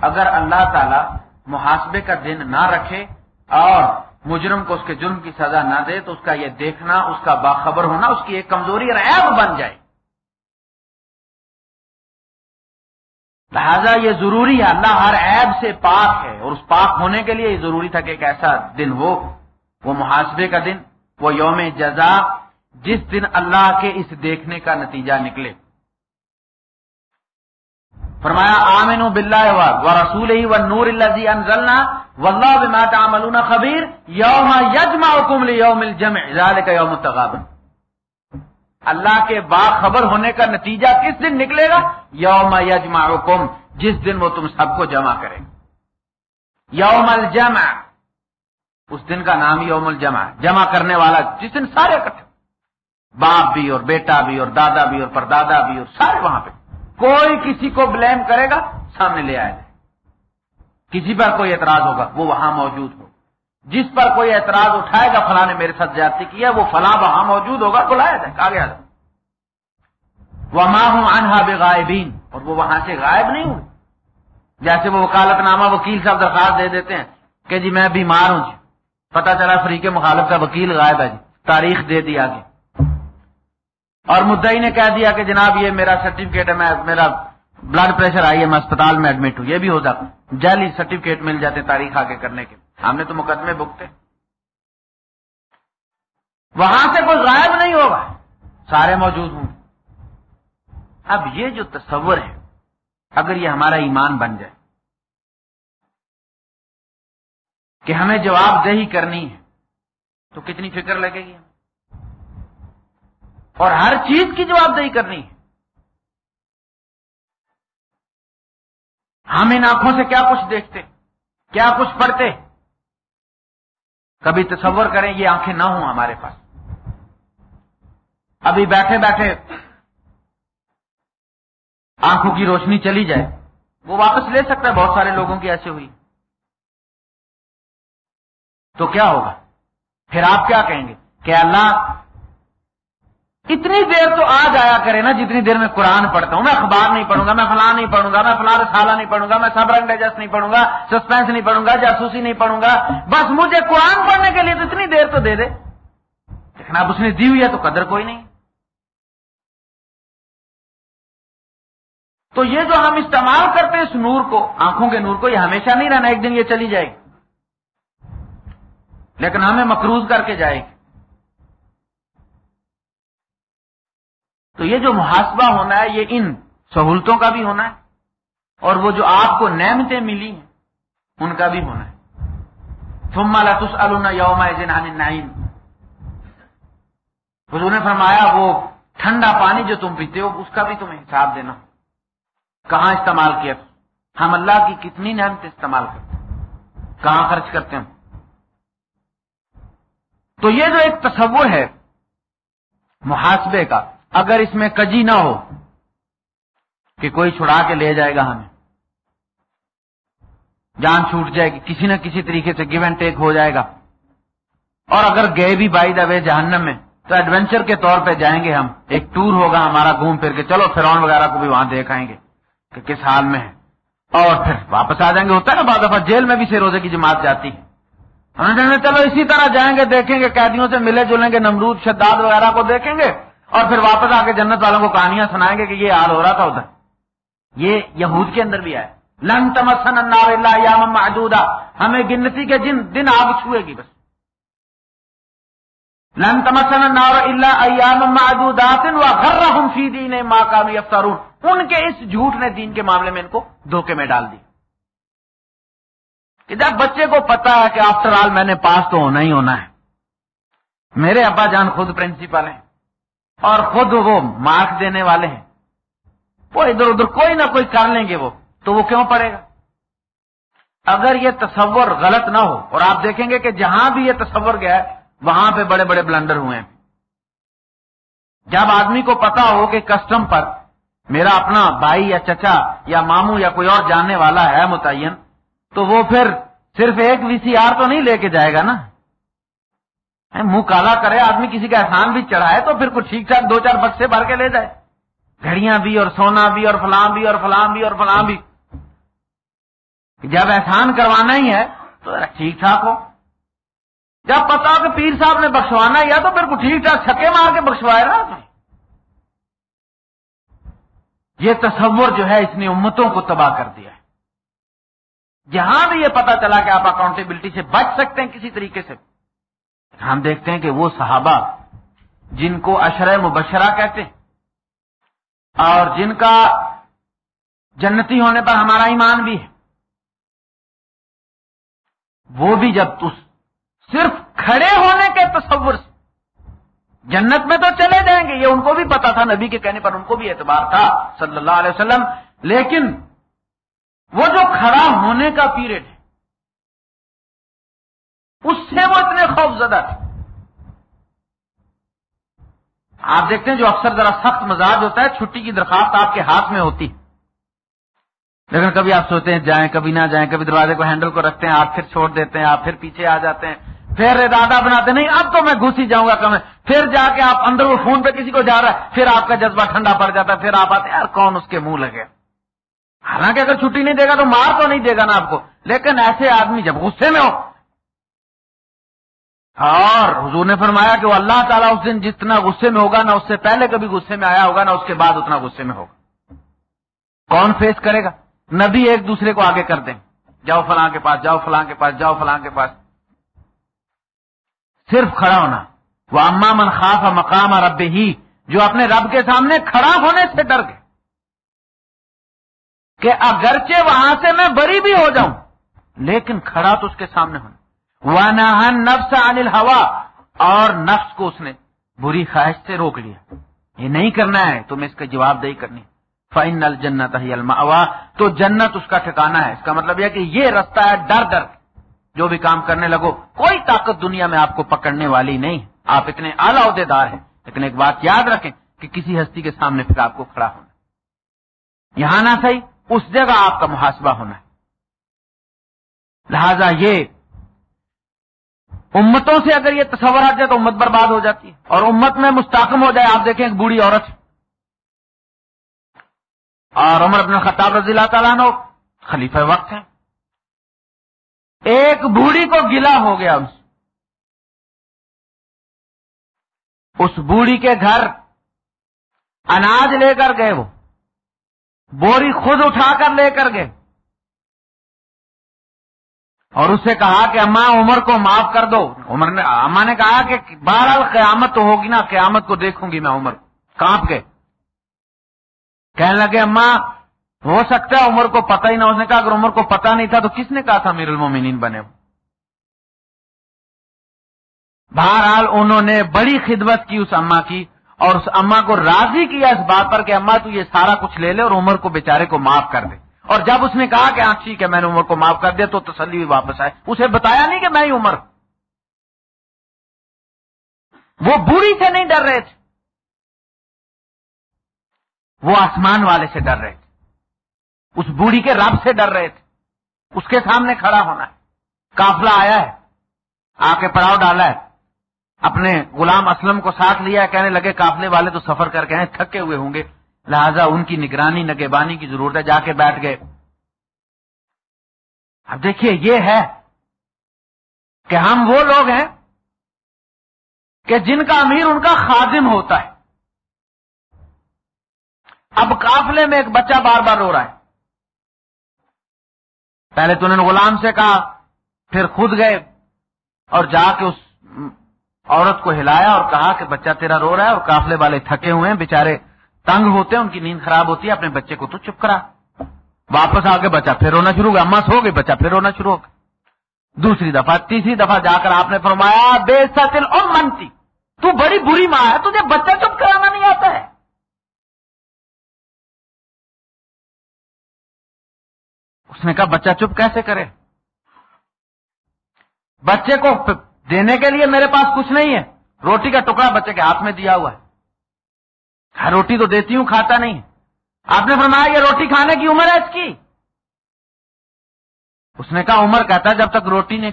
اگر اللہ تعالی محاسبے کا دن نہ رکھے اور مجرم کو اس کے جرم کی سزا نہ دے، تو اس کا یہ دیکھنا، اس کا باخبر ہونا، اس کی ایک کمزوری اور عیب بن جائے۔ لہذا یہ ضروری ہے، اللہ ہر عیب سے پاک ہے۔ اور اس پاک ہونے کے لیے یہ ضروری تھا کہ ایک ایسا دن ہو، وہ محاسبے کا دن، وہ یوم جزا، جس دن اللہ کے اس دیکھنے کا نتیجہ نکلے۔ فرمایا آمین بلّہ و رسول ہی و نور اللہ انزلنا واللہ بما تعملون خبیر یوم یجمعکم لیوم الجمع، ذالک یوم التغابن. اللہ کے باخبر ہونے کا نتیجہ کس دن نکلے گا؟ یوم یجمعکم، جس دن وہ تم سب کو جمع کرے یوم الجمع، اس دن کا نام یوم الجمع، جمع کرنے والا جس دن سارے اکٹھے باپ بھی اور بیٹا بھی اور دادا بھی اور پردادا بھی اور سارے وہاں پہ کوئی کسی کو بلیم کرے گا، سامنے لے آئے کسی پر کوئی اعتراض ہوگا، وہ وہاں موجود ہو۔ جس پر کوئی اعتراض اٹھائے گا، فلاں نے میرے ساتھ زیادتی کیا وہ فلاں وہاں موجود ہوگا بلایا جائے آگے آ جائے وہ ماں ہوں انہا بے غائبین اور وہ وہاں سے غائب نہیں ہوں جیسے وہ وکالت نامہ وکیل صاحب درخواست دے دیتے ہیں کہ جی میں بیمار ہوں جی۔ پتا چلا فریق مخالف کا وکیل غائب ہے جی۔ تاریخ دے دی آگے۔ اور مدعی نے کہہ دیا کہ جناب یہ میرا سرٹیفکیٹ ہے، میں میرا بلڈ پریشر آئی ہے، میں اسپتال میں ایڈمٹ ہوں۔ یہ بھی ہو جاتا جعلی سرٹیفکیٹ مل جاتے تاریخ آگے کرنے کے۔ ہم نے تو مقدمے بکتے وہاں سے کوئی غائب نہیں ہوگا۔ سارے موجود ہوں۔ اب یہ جو تصور ہے، اگر یہ ہمارا ایمان بن جائے، کہ ہمیں جواب دہی کرنی ہے، تو کتنی فکر لگے گی؟ اور ہر چیز کی جواب دہی کرنی ہے۔ ہم ان آنکھوں سے کیا کچھ دیکھتے، کیا کچھ پڑھتے؟ کبھی تصور کریں یہ آنکھیں نہ ہوں ہمارے پاس۔ ابھی بیٹھے بیٹھے آنکھوں کی روشنی چلی جائے، وہ واپس لے سکتا ہے بہت سارے لوگوں کی ایسے ہوئی۔ تو کیا ہوگا؟ پھر آپ کیا کہیں گے؟ کہ اللہ اتنی دیر تو آ جایا کرے نا جتنی دیر میں قرآن پڑھتا ہوں۔ میں اخبار نہیں پڑھوں گا، میں فلاں نہیں پڑھوں گا، میں فلاں رسالہ نہیں پڑھوں گا، میں سب رنگ ڈائجسٹ نہیں پڑھوں گا سسپینس نہیں پڑھوں گا، جاسوسی نہیں پڑھوں گا۔ بس مجھے قرآن پڑھنے کے لیے تو اتنی دیر تو دے دے۔ لیکن اب اس نے دی ہوئی ہے تو قدر کوئی نہیں۔ تو یہ جو ہم استعمال کرتے ہیں اس نور کو، آنکھوں کے نور کو، یہ ہمیشہ نہیں رہنا، ایک دن یہ چلی جائے گی۔ لیکن ہمیں مقروض کر کے جائے گی۔ تو یہ جو محاسبہ ہونا ہے، یہ ان سہولتوں کا بھی ہونا ہے، اور وہ جو آپ کو نعمتیں ملی ہیں، ان کا بھی ہونا ہے۔ ثم لتس یوم نائن حضور نے فرمایا، وہ ٹھنڈا پانی جو تم پیتے ہو، اس کا بھی تمہیں حساب دینا۔ کہاں استعمال کیا؟ ہم اللہ کی کتنی نعمت استعمال کرتے ہیں؟ کہاں خرچ کرتے ہیں؟ تو یہ جو ایک تصور ہے، محاسبے کا اگر اس میں کجی نہ ہو کہ کوئی چھڑا کے لے جائے گا ہمیں۔ جان چھوٹ جائے گی، کسی نہ کسی طریقے سے گیو اینڈ ٹیک ہو جائے گا۔ اور اگر گئے بھی بائی دا وے جہنم میں، تو ایڈونچر کے طور پہ جائیں گے ہم۔ ایک ٹور ہوگا ہمارا گھوم پھر کے۔ چلو فرون وغیرہ کو بھی وہاں دیکھ آئیں گے کہ کس حال میں ہے۔ اور پھر واپس آ جائیں گے، ہوتا ہے نا بعض دفعہ جیل میں بھی سے روزے کی جماعت جاتی ہے۔ چلو اسی طرح جائیں گے، دیکھیں گے، قیدیوں سے ملے، جلیں گے، نمرود، شداد وغیرہ کو دیکھیں گے۔ اور پھر واپس آ کے جنت والوں کو کہانیاں سنائیں گے کہ یہ حال ہو رہا تھا ادھر۔ یہ یہود کے اندر بھی آئے لن تمسن اللہ محدودہ ہمیں گنتی کے جن دن آگ چھوئے گی بس۔ لن تمسن النار الا ایام معدودات وغرهم في دین ما كانوا يفترون ان کے اس جھوٹ نے دین کے معاملے میں ان کو دھوکے میں ڈال دی۔ کہ جب بچے کو پتا ہے کہ آفٹر آل میں نے پاس تو ہونا ہی ہونا ہے۔ میرے ابا جان خود پرنسپل ہیں۔ اور خود وہ مارکس دینے والے ہیں۔ وہ ادھر ادھر کوئی نہ کوئی کر لیں گے وہ، تو وہ کیوں پڑے گا؟ اگر یہ تصور غلط نہ ہو، اور آپ دیکھیں گے کہ جہاں بھی یہ تصور گیا ہے، وہاں پہ بڑے بڑے بلنڈر ہوئے ہیں۔ جب آدمی کو پتا ہو کہ کسٹم پر میرا اپنا بھائی یا چچا یا ماموں یا کوئی اور جاننے والا ہے متعین، تو وہ پھر صرف ایک وی سی آر تو نہیں لے کے جائے گا نا؟ منہ کالا کرے، آدمی کسی کا احسان بھی چڑھائے تو پھر کچھ ٹھیک ٹھاک دو چار بکسے بھر کے لے جائے۔ گھڑیاں بھی اور سونا بھی اور فلاں بھی اور فلاں بھی اور فلاں بھی۔ جب احسان کروانا ہی ہے تو ٹھیک ٹھاک ہو۔ جب پتا کہ پیر صاحب نے بخشوانا یا تو پھر کو ٹھیک ٹھاک چھکے مار کے بخشوائے نا یہ تصور جو ہے اس نے امتوں کو تباہ کر دیا ہے۔ جہاں بھی یہ پتا چلا کہ آپ اکاؤنٹیبلٹی سے بچ سکتے ہیں کسی طریقے سے۔ ہم دیکھتے ہیں کہ وہ صحابہ جن کو اشر مبشرہ کہتے ہیں اور جن کا جنتی ہونے پر ہمارا ایمان بھی ہے۔ وہ بھی جب صرف کھڑے ہونے کے تصور سے جنت میں تو چلے جائیں گے، یہ ان کو بھی پتا تھا، نبی کے کہنے پر ان کو بھی اعتبار تھا صلی اللہ علیہ وسلم۔ لیکن وہ جو کھڑا ہونے کا پیریڈ اس سے وہ اتنے خوف زدہ تھے آپ دیکھتے ہیں جو اکثر ذرا سخت مزاج ہوتا ہے، چھٹی کی درخواست آپ کے ہاتھ میں ہوتی۔ لیکن کبھی آپ سوچتے ہیں، جائیں کبھی نہ جائیں، کبھی دروازے کو ہینڈل کو رکھتے ہیں، آپ پھر چھوڑ دیتے ہیں، آپ پھر پیچھے آ جاتے ہیں۔ پھر ارادہ بناتے نہیں، اب تو میں گھس ہی جاؤں گا کم پھر جا کے آپ اندر وہ فون پہ کسی کو جا رہا ہے، پھر آپ کا جذبہ ٹھنڈا پڑ جاتا ہے، پھر آپ آتے ہیں، یار، کون اس کے منہ لگے؟ حالانکہ اگر چھٹی نہیں دے گا تو مار تو نہیں دے گا نا آپ کو۔ لیکن ایسے آدمی جب غصے میں ہو اور حضور نے فرمایا کہ وہ اللہ تعالیٰ اس دن جتنا غصے میں ہوگا، نہ اس سے پہلے کبھی غصے میں آیا ہوگا، نہ اس کے بعد اتنا غصے میں ہوگا۔ کون فیس کرے گا؟ نبی ایک دوسرے کو آگے کر دیں۔ جاؤ فلاں کے پاس، جاؤ فلاں کے پاس، جاؤ فلاں کے پاس۔ صرف کھڑا ہونا۔ وہ اما من خاص مقام رب ہی جو اپنے رب کے سامنے کھڑا ہونے سے ڈر گئے۔ کہ اگرچہ وہاں سے میں بری بھی ہو جاؤں، لیکن کھڑا تو اس کے سامنے ہونا۔ وہ نفس عن ہوا اور نفس کو اس نے بری خواہش سے روک لیا۔ یہ نہیں کرنا ہے، تمہیں اس کا جواب دہی کرنی فائن الجنت الما تو جنت اس کا ٹھکانا ہے۔ اس کا مطلب یہ کہ یہ رستہ ہے ڈر ڈر۔ جو بھی کام کرنے لگو، کوئی طاقت دنیا میں آپ کو پکڑنے والی نہیں۔ آپ اتنے اعلی عہدے دار ہیں۔ لیکن ایک بات یاد رکھیں کہ کسی ہستی کے سامنے پھر آپ کو کھڑا ہونا یہاں نہ صحیح، اس جگہ آپ کا محاسبہ ہونا ہے۔ لہذا یہ امتوں سے اگر یہ تصور آ جائے تو امت برباد ہو جاتی ہے۔ اور امت میں مستحکم ہو جائے، آپ دیکھیں ایک بوڑھی عورت۔ اور عمر اپنے خطاب رضی اللہ تعالیٰ نے خلیفہ وقت ہیں۔ ایک بوڑھی کو گلا ہو گیا۔ اس اس بوڑھی کے گھر اناج لے کر گئے وہ۔ بوری خود اٹھا کر لے کر گئے۔ اور اس سے کہا کہ اماں عمر کو معاف کر دو۔ عمر نے اما نے کہا کہ بہرحال قیامت تو ہوگی نا، قیامت کو دیکھوں گی میں عمر۔ کانپ کے۔ کہنے لگے، اماں، ہو سکتا ہے عمر کو پتہ ہی نہ اس نے کہا، اگر عمر کو پتہ نہیں تھا تو کس نے کہا تھا میر المومنین بنے بہرحال انہوں نے بڑی خدمت کی اس اما کی اور اس اما کو راضی کیا اس بات پر کہ اما تو یہ سارا کچھ لے لے اور عمر کو بیچارے کو معاف کر دے۔ اور جب اس نے کہا کہ ہاں ٹھیک ہے، میں نے عمر کو معاف کر دیا تو تسلی بھی واپس آئے۔ اسے بتایا نہیں کہ میں ہی عمر۔ وہ بری سے نہیں ڈر رہے تھے۔ وہ آسمان والے سے ڈر رہے تھے۔ اس بوڑھی کے رب سے ڈر رہے تھے۔ اس کے سامنے کھڑا ہونا ہے۔ کافلا آیا ہے۔ آ کے پڑاؤ ڈالا ہے۔ اپنے غلام اسلم کو ساتھ لیا ہے۔ کہنے لگے کافلے والے تو سفر کر کے ہیں، تھکے ہوئے ہوں گے۔ لہذا ان کی نگرانی، نگہبانی کی ضرورت ہے، جا کے بیٹھ گئے۔ اب دیکھیے، یہ ہے کہ ہم وہ لوگ ہیں کہ جن کا امیر ان کا خادم ہوتا ہے۔ اب قافلے میں ایک بچہ بار بار رو رہا ہے۔ پہلے تو انہوں نے غلام سے کہا، پھر خود گئے اور جا کے اس عورت کو ہلایا اور کہا کہ بچہ تیرا رو رہا ہے اور کافلے والے تھکے ہوئے ہیں بےچارے تنگ ہوتے ہیں، ان کی نیند خراب ہوتی ہے، اپنے بچے کو تو چپ کرا۔ واپس آ کے بچہ، پھر رونا شروع ہو گیا اما سو گئی بچہ پھر رونا شروع ہو گیا دوسری دفعہ، تیسری دفعہ جا کر آپ نے فرمایا بے سچن اور منتی تو بڑی بری ماں ہے، تجھے بچہ چپ کرانا نہیں آتا ہے۔ اس نے کہا، بچہ چپ کیسے کرے؟ بچے کو دینے کے لیے میرے پاس کچھ نہیں ہے۔ روٹی کا ٹکڑا بچے کے ہاتھ میں دیا ہوا ہے۔ ہاں روٹی تو دیتی ہوں، کھاتا نہیں۔ آپ نے فرمایا یہ روٹی کھانے کی عمر ہے اس کی؟ اس نے کہا، عمر کہتا ہے، جب تک روٹی نے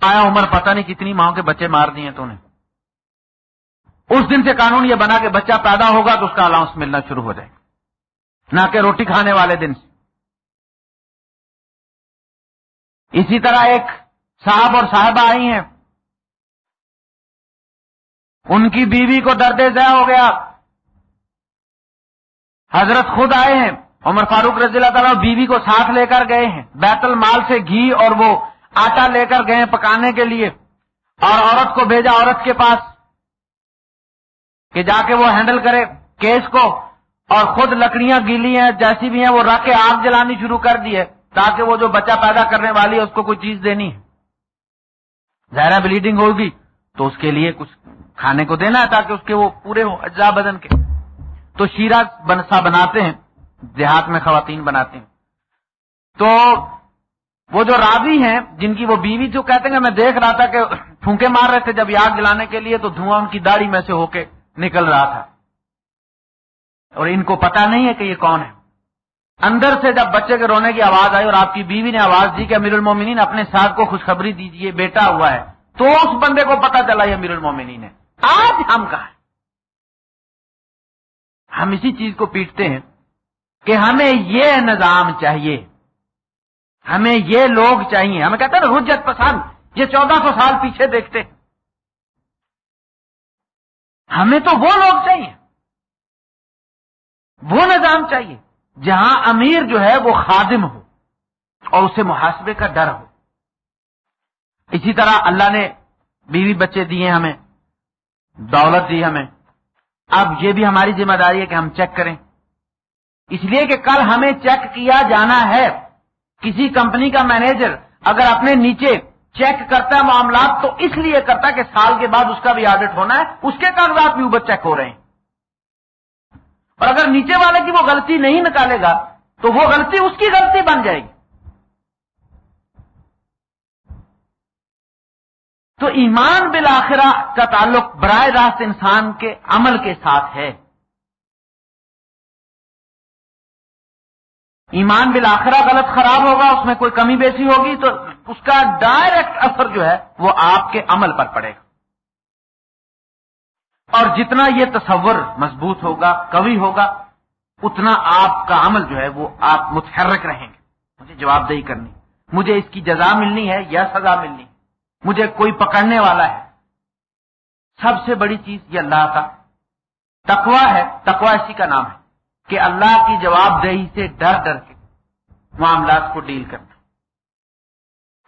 آیا عمر پتہ نہیں کتنی ماں کے بچے مار دیے تو نے۔ اس دن سے قانون یہ بنا کہ بچہ پیدا ہوگا تو اس کا الاؤنس ملنا شروع ہو جائے۔ نہ کہ روٹی کھانے والے دن سے۔ اسی طرح ایک صاحب اور صاحبہ آئی ہیں۔ ان کی بیوی کو درد ضائع ہو گیا۔ حضرت خود آئے ہیں، عمر فاروق رضی اللہ تعالیٰ بیوی کو ساتھ لے کر گئے ہیں۔ بیت المال سے گھی اور وہ آٹا لے کر گئے پکانے کے لیے۔ اور عورت کو بھیجا عورت کے پاس کہ جا کے وہ ہینڈل کرے کیس کو۔ اور خود لکڑیاں گیلی ہیں، جیسی بھی ہیں، وہ رکھ کے آگ جلانی شروع کر دی ہے تاکہ وہ جو بچہ پیدا کرنے والی ہے، اس کو کوئی چیز دینی ہے۔ زہرا بلیڈنگ ہوگی تو اس کے لیے کچھ کھانے کو دینا ہے تاکہ اس کے وہ پورے ہو اجزا بدن کے۔ تو شیرا بنسا بناتے ہیں، دیہات میں خواتین بناتے ہیں۔ تو وہ جو راوی ہیں، جن کی وہ بیوی جو کہتے ہیں میں دیکھ رہا تھا کہ پھونکے مار رہے تھے جب آگ جلانے کے لیے، تو دھواں ان کی داڑھی میں سے ہو کے نکل رہا تھا۔ اور ان کو پتا نہیں ہے کہ یہ کون ہے اندر سے جب بچے کے رونے کی آواز آئی اور آپ کی بیوی نے آواز دی کہ امیر المومنین، اپنے ساتھ کو خوشخبری دیجیے بیٹا ہوا ہے۔ تو اس بندے کو پتا چلا یہ امیر المومنین ہے۔ آج ہم کہا ہے ہم اسی چیز کو پیٹتے ہیں کہ ہمیں یہ نظام چاہیے۔ ہمیں یہ لوگ چاہیے۔ ہمیں کہتے ہیں نا رجت پسند، یہ چودہ سو سال پیچھے دیکھتے ہیں۔ ہمیں تو وہ لوگ چاہیے۔ وہ نظام چاہیے جہاں امیر جو ہے وہ خادم ہو اور اسے محاسبے کا ڈر ہو۔ اسی طرح اللہ نے بیوی بچے دیے ہمیں، دولت دی ہمیں۔ اب یہ بھی ہماری ذمہ داری ہے کہ ہم چیک کریں۔ اس لیے کہ کل ہمیں چیک کیا جانا ہے۔ کسی کمپنی کا مینیجر اگر اپنے نیچے چیک کرتا ہے معاملات، تو اس لیے کرتا ہے کہ سال کے بعد اس کا بھی آڈٹ ہونا ہے۔ اس کے کاغذات بھی اوپر چیک ہو رہے ہیں۔ اور اگر نیچے والے کی وہ غلطی نہیں نکالے گا، تو وہ غلطی اس کی غلطی بن جائے گی۔ تو ایمان بالآخرہ کا تعلق براہ راست انسان کے عمل کے ساتھ ہے۔ ایمان بالآخرہ غلط خراب ہوگا، اس میں کوئی کمی بیسی ہوگی، تو اس کا ڈائریکٹ اثر جو ہے وہ آپ کے عمل پر پڑے گا۔ اور جتنا یہ تصور مضبوط ہوگا کبھی ہوگا، اتنا آپ کا عمل جو ہے وہ آپ متحرک رہیں گے۔ مجھے جواب دہی کرنی، مجھے اس کی جزا ملنی ہے یا سزا ملنی۔ مجھے کوئی پکڑنے والا ہے۔ سب سے بڑی چیز یہ اللہ کا۔ تقوا ہے تقوا اسی کا نام ہے کہ اللہ کی جواب دہی سے ڈر ڈر کے معاملات کو ڈیل کرنا۔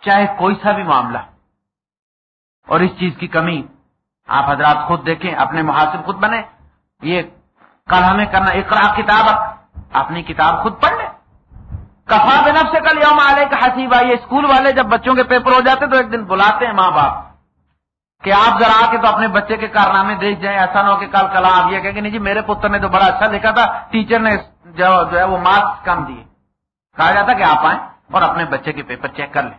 چاہے کوئی سا بھی معاملہ۔ اور اس چیز کی کمی آپ حضرات خود دیکھیں، اپنے محاسب خود بنے یہ کل ہمیں کرنا اقرا کتاب اپنی کتاب خود پڑھ لیں۔ کفا بنب سے کل یوم آلے کا حسیبہ یہ اسکول والے جب بچوں کے پیپر ہو جاتے تو ایک دن بلاتے ہیں ماں باپ کہ آپ ذرا آ کے تو اپنے بچے کے کارنامے دیکھ جائیں، ایسا نہ ہو کہ کل کل آپ یہ کہ نہیں جی میرے پتر نے تو بڑا اچھا لکھا تھا، ٹیچر نے جو ہے وہ مارکس کم دیے۔ کہا جاتا کہ آپ آئیں اور اپنے بچے کے پیپر چیک کر لیں۔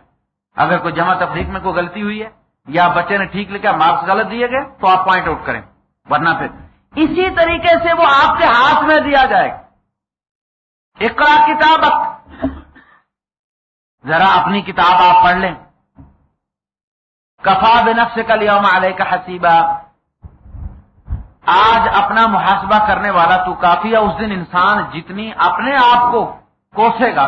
اگر کوئی جمع تفریق میں کوئی غلطی ہوئی ہے یا بچے نے ٹھیک لکھا، مارکس غلط دیے گئے تو آپ پوائنٹ آؤٹ کریں۔ ورنہ پھر اسی طریقے سے وہ آپ کے ہاتھ میں دیا جائے۔ گا اقرا کتاب ذرا اپنی کتاب آپ پڑھ لیں۔ کفا بنفس کل یوم علیہ کا حسیبہ آج اپنا محاسبہ کرنے والا تو کافی ہے، اس دن انسان جتنی اپنے آپ کو کوسے گا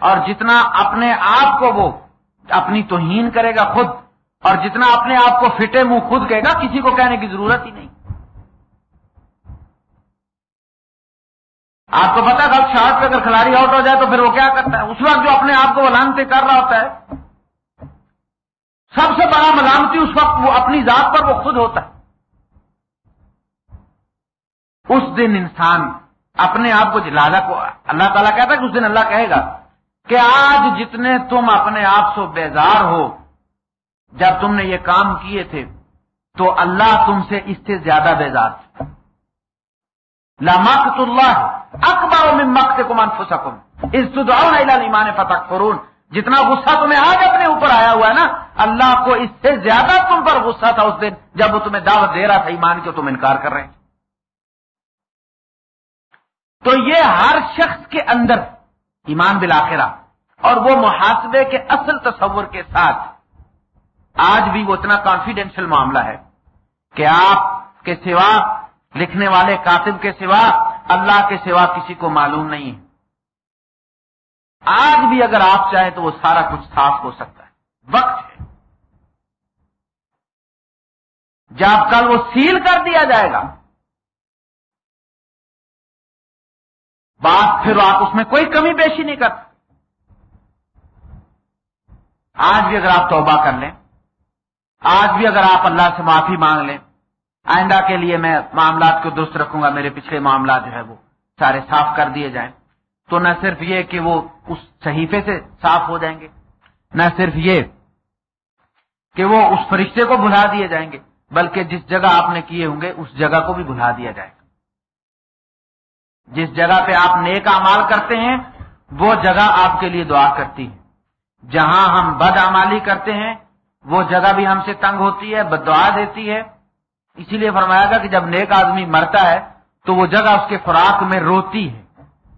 اور جتنا اپنے آپ کو وہ اپنی توہین کرے گا خود اور جتنا اپنے آپ کو فٹے منہ خود کہے گا، کسی کو کہنے کی ضرورت ہی نہیں۔ آپ کو پتا کل شارٹ پہ اگر کھلاڑی آؤٹ ہو جائے تو پھر وہ کیا کرتا ہے؟ اس وقت جو اپنے آپ کو وہ کر رہا ہوتا ہے، سب سے بڑا ملامتی اس وقت وہ اپنی ذات پر وہ خود ہوتا ہے۔ اس دن انسان اپنے آپ کو جلادہ کو اللہ تعالیٰ کہتا ہے کہ اس دن اللہ کہے گا کہ آج جتنے تم اپنے آپ سے بیزار ہو، جب تم نے یہ کام کیے تھے، تو اللہ تم سے اس سے زیادہ بیزار تھا لامت اللہ اکبر میں مکت کو منف سکوں اس ایمان فتح جتنا غصہ تمہیں آج اپنے اوپر آیا ہوا ہے نا، اللہ کو اس سے زیادہ تم پر غصہ تھا اس دن، جب وہ تمہیں دعوت دے رہا تھا ایمان کے تم انکار کر رہے ہیں۔ تو یہ ہر شخص کے اندر ایمان بلاخرہ اور وہ محاسبے کے اصل تصور کے ساتھ، آج بھی وہ اتنا کانفیڈینشل معاملہ ہے کہ آپ کے سوا، لکھنے والے، کاتب کے سوا اللہ کے سوا کسی کو معلوم نہیں ہے۔ آج بھی اگر آپ چاہیں تو وہ سارا کچھ صاف ہو سکتا ہے۔ وقت ہے۔ جب کل وہ سیل کر دیا جائے گا بات پھر آپ اس میں کوئی کمی بیشی نہیں کرتے آج بھی اگر آپ توبہ کر لیں، آج بھی اگر آپ اللہ سے معافی مانگ لیں آئندہ کے لیے میں معاملات کو درست رکھوں گا، میرے پچھلے معاملات جو ہے وہ سارے صاف کر دیے جائیں۔ تو نہ صرف یہ کہ وہ اس صحیفے سے صاف ہو جائیں گے، نہ صرف یہ کہ وہ اس فرشتے کو بھلا دیے جائیں گے، بلکہ جس جگہ آپ نے کیے ہوں گے، اس جگہ کو بھی بھلا دیا جائے۔ گا جس جگہ پہ آپ نیک امال کرتے ہیں، وہ جگہ آپ کے لیے دعا کرتی ہے۔ جہاں ہم بد امالی کرتے ہیں، وہ جگہ بھی ہم سے تنگ ہوتی ہے، بد دعا دیتی ہے۔ اسی لیے فرمایا گا کہ جب نیک آدمی مرتا ہے تو وہ جگہ اس کے خوراک میں روتی ہے۔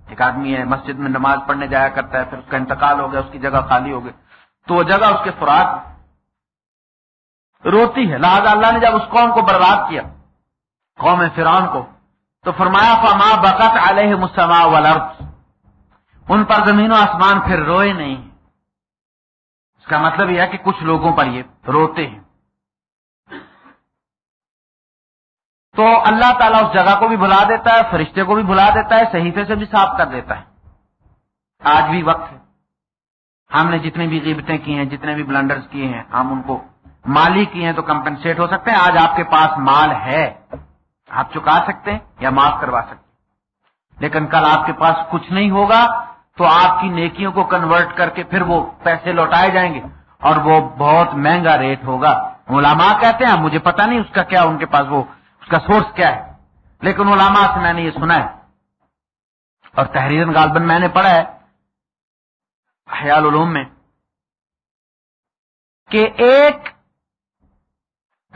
ایک آدمی ہے، مسجد میں نماز پڑھنے جایا کرتا ہے، پھر اس کا انتقال ہو گیا، اس کی جگہ خالی ہو گئی۔ تو وہ جگہ اس کے خوراک روتی ہے۔ لہٰذا اللہ نے جب اس قوم کو برباد کیا، قوم فرعون کو، تو فرمایا، فما بقت علیہ مسما والارض ان پر زمین و آسمان پھر روئے نہیں۔ اس کا مطلب یہ ہے کہ کچھ لوگوں پر یہ روتے ہیں۔ تو اللہ تعالیٰ اس جگہ کو بھی بلا دیتا ہے، فرشتے کو بھی بلا دیتا ہے، صحیفے سے بھی صاف کر دیتا ہے۔ آج بھی وقت ہے۔ ہم نے جتنی بھی قیمتیں کی ہیں، جتنے بھی بلنڈرز کیے ہیں، ہم ان کو مالی کیے ہیں تو کمپنسیٹ ہو سکتے ہیں۔ آج آپ کے پاس مال ہے۔ آپ چکا سکتے ہیں یا معاف کروا سکتے ہیں۔ لیکن کل آپ کے پاس کچھ نہیں ہوگا تو آپ کی نیکیوں کو کنورٹ کر کے پھر وہ پیسے لوٹائے جائیں گے۔ اور وہ بہت مہنگا ریٹ ہوگا۔ علماء کہتے ہیں، مجھے پتا نہیں اس کا کیا، ان کے پاس وہ اس کا سورس کیا ہے؟ لیکن علماء سے میں نے یہ سنا ہے۔ اور تحریر غالباً میں نے پڑھا ہے خیال علوم میں کہ ایک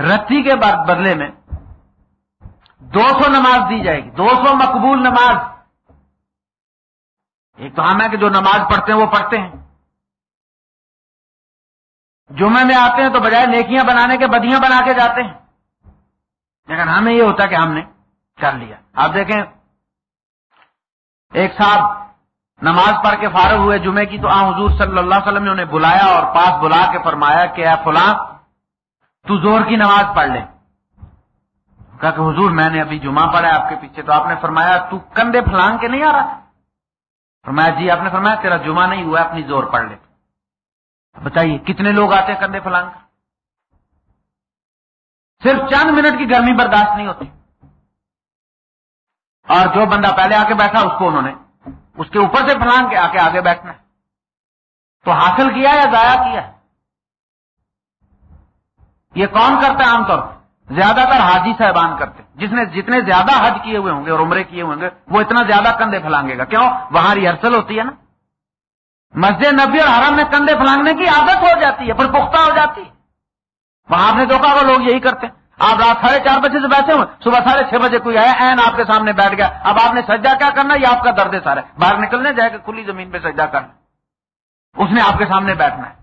رتی کے بدلے میں دو سو نماز دی جائے گی، دو سو مقبول نماز۔ ایک تو ہم ہے کہ جو نماز پڑھتے ہیں وہ پڑھتے ہیں۔ جمعے میں آتے ہیں تو بجائے نیکیاں بنانے کے بدیاں بنا کے جاتے ہیں۔ لیکن ہمیں یہ ہوتا کہ ہم نے کر لیا۔ آپ دیکھیں، ایک صاحب نماز پڑھ کے فارغ ہوئے جمعے کی تو آ، حضور صلی اللہ علیہ وسلم نے انہیں بلایا اور پاس بلا کے فرمایا کہ اے فلاں، تو زور کی نماز پڑھ لے۔ کہا کہ حضور، میں نے ابھی جمعہ پڑھا آپ کے پیچھے، تو آپ نے فرمایا، تو کندھے پھلانگ کے نہیں آ رہا؟ فرمایا جی آپ نے فرمایا، تیرا جمعہ نہیں ہوا، اپنی زور پڑھ لے۔ بتائیے، کتنے لوگ آتے ہیں کندھے پھلانگ صرف چند منٹ کی گرمی برداشت نہیں ہوتی۔ اور جو بندہ پہلے آ کے بیٹھا اس کو انہوں نے، اس کے اوپر سے پھلانگ کے آ کے آگے بیٹھنا۔ ہے تو حاصل کیا یا ضائع کیا؟ یہ کون کرتا ہے عام طور پر؟ زیادہ تر حاجی صاحبان کرتے۔ جس نے جتنے زیادہ حج کیے ہوئے ہوں گے اور عمرے کیے ہوئے ہوں گے، وہ اتنا زیادہ کندھے پھلانگے گا۔ کیوں؟ وہاں ریہرسل ہوتی ہے نا۔ مسجد نبی اور حرم میں کندھے پھلانگنے کی عادت ہو جاتی ہے پھر پختہ ہو جاتی ہے۔ وہاں آپ نے دیکھا وہ لوگ یہی کرتے ہیں۔ آپ رات ساڑھے چار بجے سے بیٹھے ہوئے صبح ساڑھے چھ بجے کوئی آیا این آپ کے سامنے بیٹھ گیا۔ اب آپ نے سجا کیا کرنا، یہ آپ کا درد ہے سارے باہر نکلنے جائے کہ کھلی زمین پہ سجا کرنا۔ اس نے آپ کے سامنے بیٹھنا ہے۔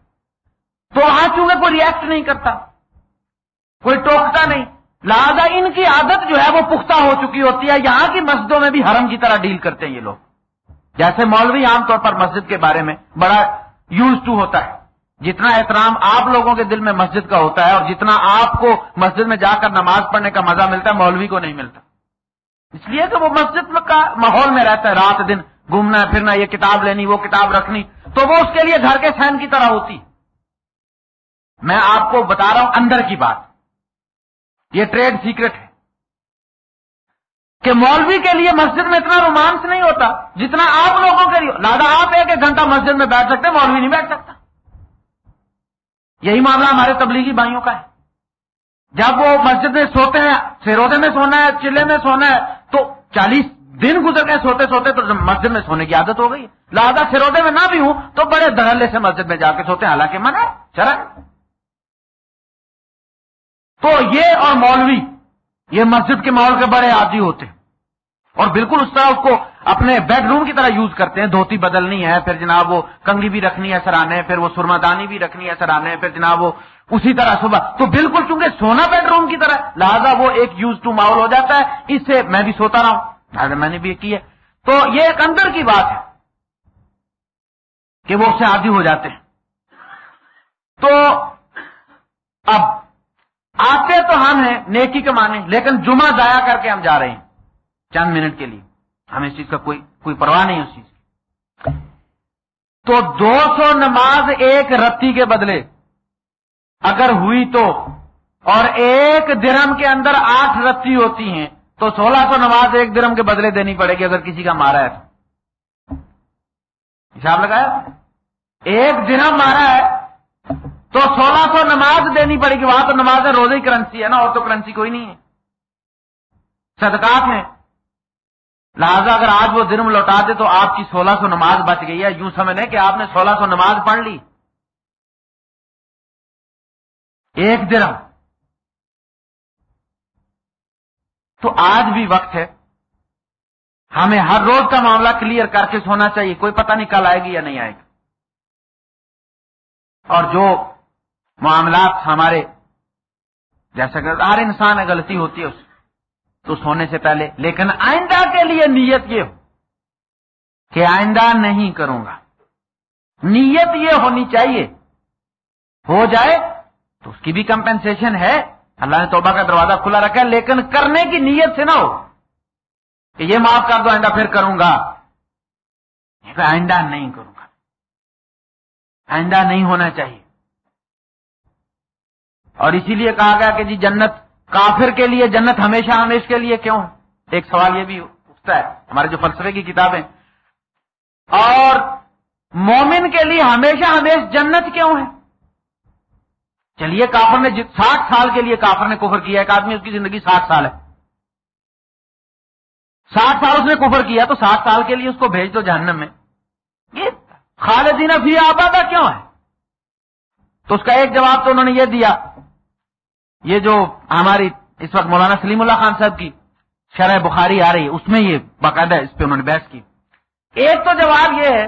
تو وہاں چونکہ کوئی ریئیکٹ نہیں کرتا، کوئی ٹوکتا نہیں۔ لہذا ان کی عادت جو ہے وہ پختہ ہو چکی ہوتی ہے۔ یہاں کی مسجدوں میں بھی حرم کی طرح ڈیل کرتے ہیں یہ لوگ۔ جیسے مولوی عام طور پر مسجد کے بارے میں بڑا یوز ٹو ہوتا ہے۔ جتنا احترام آپ لوگوں کے دل میں مسجد کا ہوتا ہے اور جتنا آپ کو مسجد میں جا کر نماز پڑھنے کا مزہ ملتا ہے، مولوی کو نہیں ملتا۔ اس لیے کہ وہ مسجد کا ماحول میں رہتا ہے، رات دن گھومنا، پھرنا، یہ کتاب لینی، وہ کتاب رکھنی، تو وہ اس کے لیے گھر کے سین کی طرح ہوتی۔ میں آپ کو بتا رہا ہوں اندر کی بات۔ یہ ٹریڈ سیکرٹ ہے۔ کہ مولوی کے لیے مسجد میں اتنا رومانس نہیں ہوتا جتنا آپ لوگوں کے لیے۔ لادا آپ ایک ایک گھنٹہ مسجد میں بیٹھ سکتے، مولوی نہیں بیٹھ سکتا۔ یہی معاملہ ہمارے تبلیغی بھائیوں کا ہے۔ جب وہ مسجد میں سوتے ہیں سیروتے میں سونا ہے، چلے میں سونا ہے، تو چالیس دن گزر گئے سوتے سوتے، تو مسجد میں سونے کی عادت ہو گئی۔ لہٰذا سروتے میں نہ بھی ہوں، تو بڑے دہلے سے مسجد میں جا کے سوتے ہیں۔ حالانکہ من ہے چرا تو یہ اور مولوی، یہ مسجد کے ماحول کے بڑے عادی ہوتے ہیں۔ اور بالکل اس طرح اس کو اپنے بیڈ روم کی طرح یوز کرتے ہیں۔ دھوتی بدلنی ہے، پھر جناب وہ کنگھی بھی رکھنی ہے سرانے، پھر وہ سرما دانی بھی رکھنی ہے سرانے، پھر جناب وہ اسی طرح صبح۔ تو بالکل چونکہ سونا بیڈ روم کی طرح، لہذا وہ ایک یوز ٹو ماحول ہو جاتا ہے۔ اس سے میں بھی سوتا رہا ہوں۔ میں نے بھی کی ہے۔ تو یہ ایک اندر کی بات ہے کہ وہ اس سے عادی ہو جاتے ہیں۔ تو اب آتے تو ہم ہیں، نیکی کے معنی، لیکن جمعہ ضائع کر کے ہم جا رہے ہیں۔ چند منٹ کے لیے۔ ہمیں اس چیز کا کوئی کوئی پرواہ نہیں اس چیز کی۔ تو دو سو نماز ایک رتی کے بدلے۔ اگر ہوئی تو۔ اور ایک درم کے اندر آٹھ رتی ہوتی ہیں، تو سولہ سو نماز ایک درم کے بدلے دینی پڑے گی اگر کسی کا مارا ہے۔ حساب لگایا؟ ایک درم مارا ہے، تو سولہ سو نماز دینی پڑے گی۔ وہاں تو نماز روزے کرنسی ہے نا، اور تو کرنسی کوئی نہیں ہے۔ صدقات ہیں۔ لہذا اگر آج وہ درم لوٹا دے تو آپ کی سولہ سو نماز بچ گئی ہے۔ یوں سمجھ لیں کہ آپ نے سولہ سو نماز پڑھ لی۔ ایک درم تو آج بھی وقت ہے۔ ہمیں ہر روز کا معاملہ کلیئر کر کے سونا چاہیے۔ کوئی پتہ نہیں کل آئے گی یا نہیں آئے گی۔ اور جو معاملات ہمارے جیسا کہ ہر انسان ہے غلطی ہوتی ہے، اس تو سونے سے پہلے۔ لیکن آئندہ کے لیے نیت یہ ہو کہ آئندہ نہیں کروں گا۔ نیت یہ ہونی چاہیے۔ ہو جائے تو اس کی بھی کمپنسیشن ہے۔ اللہ نے توبہ کا دروازہ کھلا رکھا ہے، لیکن کرنے کی نیت سے نہ ہو کہ یہ معاف کر دو، آئندہ پھر کروں گا۔ آئندہ نہیں کروں گا۔ آئندہ نہیں ہونا چاہیے۔ اور اسی لیے کہا گیا کہ جی جنت کافر کے لیے جنت ہمیشہ ہمیش کے لیے کیوں ایک سوال یہ بھی اٹھتا ہے، ہمارے جو فلسفے کی کتابیں اور مومن کے لیے ہمیشہ ہمیش جنت کیوں ہے چلیے، کافر نے ساٹھ سال کے لیے کافر نے کفر کیا ایک آدمی اس کی زندگی ساٹھ سال ہے۔ ساٹھ سال اس نے کفر کیا تو ساٹھ سال کے لیے اس کو بھیج دو جہنم میں۔ یہ خالدین فی آبادہ کیوں ہے؟ تو اس کا ایک جواب تو انہوں نے یہ دیا۔ یہ جو ہماری اس وقت مولانا سلیم اللہ خان صاحب کی شرح بخاری آ رہی ہے، اس میں یہ باقاعدہ اس پہ انہوں نے بحث کی۔ ایک تو جواب یہ ہے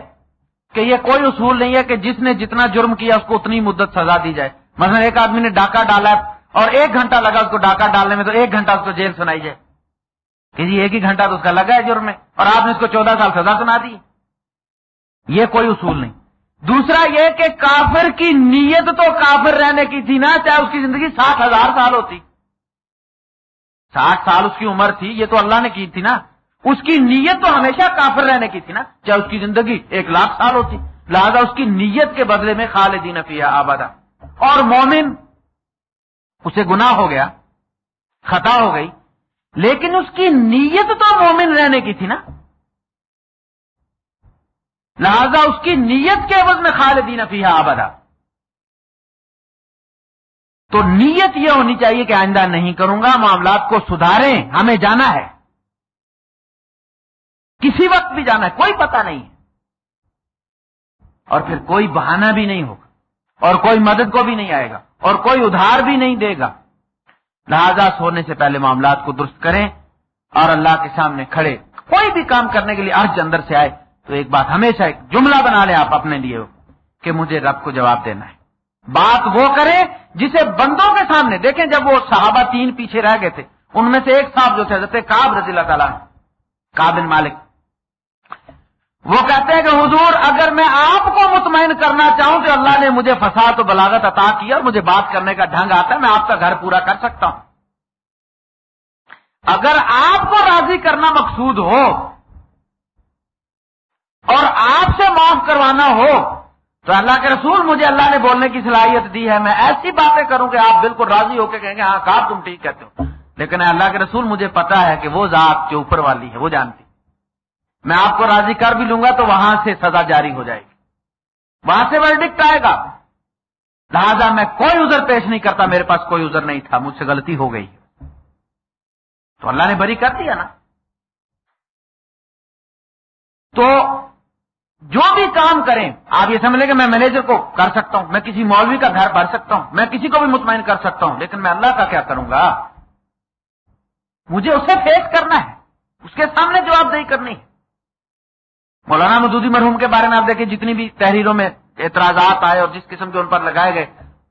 کہ یہ کوئی اصول نہیں ہے کہ جس نے جتنا جرم کیا اس کو اتنی مدت سزا دی جائے۔ مثلا ایک آدمی نے ڈاکہ ڈالا اور ایک گھنٹہ لگا اس کو ڈاکہ ڈالنے میں تو ایک گھنٹہ اس کو جیل سنائی جائے۔ کہ جی ایک ہی گھنٹہ تو اس کا لگا ہے جرم میں اور آپ نے اس کو چودہ سال سزا سنا دی۔ یہ کوئی اصول نہیں۔ دوسرا یہ کہ کافر کی نیت تو کافر رہنے کی تھی نا، چاہے اس کی زندگی ساٹھ ہزار سال ہوتی۔ ساٹھ سال اس کی عمر تھی، یہ تو اللہ نے کی تھی نا۔ اس کی نیت تو ہمیشہ کافر رہنے کی تھی نا، چاہے اس کی زندگی ایک لاکھ سال ہوتی۔ لہذا اس کی نیت کے بدلے میں خالدین فیہ آبادا اور مومن، اسے گناہ ہو گیا، خطا ہو گئی، لیکن اس کی نیت تو مومن رہنے کی تھی نا۔ لہذا اس کی نیت کے عوض میں خالدین فیحا آبدا تو نیت یہ ہونی چاہیے کہ آئندہ نہیں کروں گا، معاملات کو سدھاریں، ہمیں جانا ہے۔ کسی وقت بھی جانا ہے، کوئی پتہ نہیں۔ ہے اور پھر کوئی بہانہ بھی نہیں ہوگا، اور کوئی مدد کو بھی نہیں آئے گا، اور کوئی ادھار بھی نہیں دے گا۔ لہذا سونے سے پہلے معاملات کو درست کریں اور اللہ کے سامنے کھڑے۔ کوئی بھی کام کرنے کے لیے آج اندر سے آئے۔ تو ایک بات ہمیشہ ایک جملہ بنا لیں آپ اپنے لیے کہ مجھے رب کو جواب دینا ہے۔ بات وہ کریں جسے بندوں کے سامنے دیکھیں، جب وہ صحابہ تین پیچھے رہ گئے تھے، ان میں سے ایک صاحب جو تھے کاب رضی اللہ تعالیٰ کابن مالک۔ وہ کہتے ہیں کہ حضور، اگر میں آپ کو مطمئن کرنا چاہوں کہ اللہ نے مجھے فساد و بلاغت عطا کیا اور مجھے بات کرنے کا ڈھنگ آتا ہے، میں آپ کا گھر پورا کر سکتا ہوں۔ اگر آپ کو راضی کرنا مقصود ہو اور آپ سے معاف کروانا ہو تو اللہ کے رسول مجھے اللہ نے بولنے کی صلاحیت دی ہے، میں ایسی باتیں کروں کہ آپ بالکل راضی ہو کے کہیں گے ہاں کہا تم ٹھیک کہتے ہو۔ لیکن اللہ کے رسول مجھے پتا ہے کہ وہ ذات جو اوپر والی ہے، وہ جانتی۔ میں آپ کو راضی کر بھی لوں گا تو وہاں سے سزا جاری ہو جائے گی۔ وہاں سے ورڈکٹ آئے گا۔ لہذا میں کوئی ازر پیش نہیں کرتا، میرے پاس کوئی ازر نہیں تھا، مجھ سے غلطی ہو گئی۔ تو اللہ نے بری کر دیا نا۔ تو جو بھی کام کریں، آپ یہ سمجھ لیں کہ میں مینیجر کو کر سکتا ہوں، میں کسی مولوی کا گھر بھر سکتا ہوں، میں کسی کو بھی مطمئن کر سکتا ہوں، لیکن میں اللہ کا کیا کروں گا؟ مجھے اسے فیس کرنا ہے، اس کے سامنے جواب دہی کرنی ہے۔ مولانا مدودی مرحوم کے بارے میں آپ دیکھیں، جتنی بھی تحریروں میں اعتراضات آئے اور جس قسم کے ان پر لگائے گئے،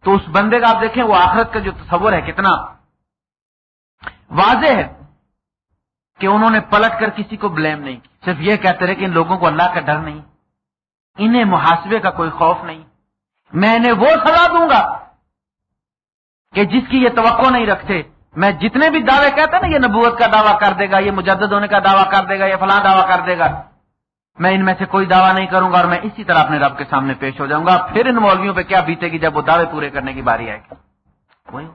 تو اس بندے کا آپ دیکھیں، وہ آخرت کا جو تصور ہے، کتنا واضح ہے کہ انہوں نے پلٹ کر کسی کو بلیم نہیں کی۔ صرف یہ کہتے رہے کہ ان لوگوں کو اللہ کا ڈر نہیں۔ انہیں محاسبے کا کوئی خوف نہیں۔ میں انہیں وہ سزا دوں گا کہ جس کی یہ توقع نہیں رکھتے۔ میں جتنے بھی دعوے کہتے نا، یہ نبوت کا دعویٰ کر دے گا، یہ مجدد ہونے کا دعویٰ کر دے گا، یہ فلاں دعویٰ کر دے گا۔ میں ان میں سے کوئی دعویٰ نہیں کروں گا اور میں اسی طرح اپنے رب کے سامنے پیش ہو جاؤں گا۔ پھر ان مولویوں پہ کیا بیتے گی جب وہ دعوے پورے کرنے کی باری آئے گی؟ کوئی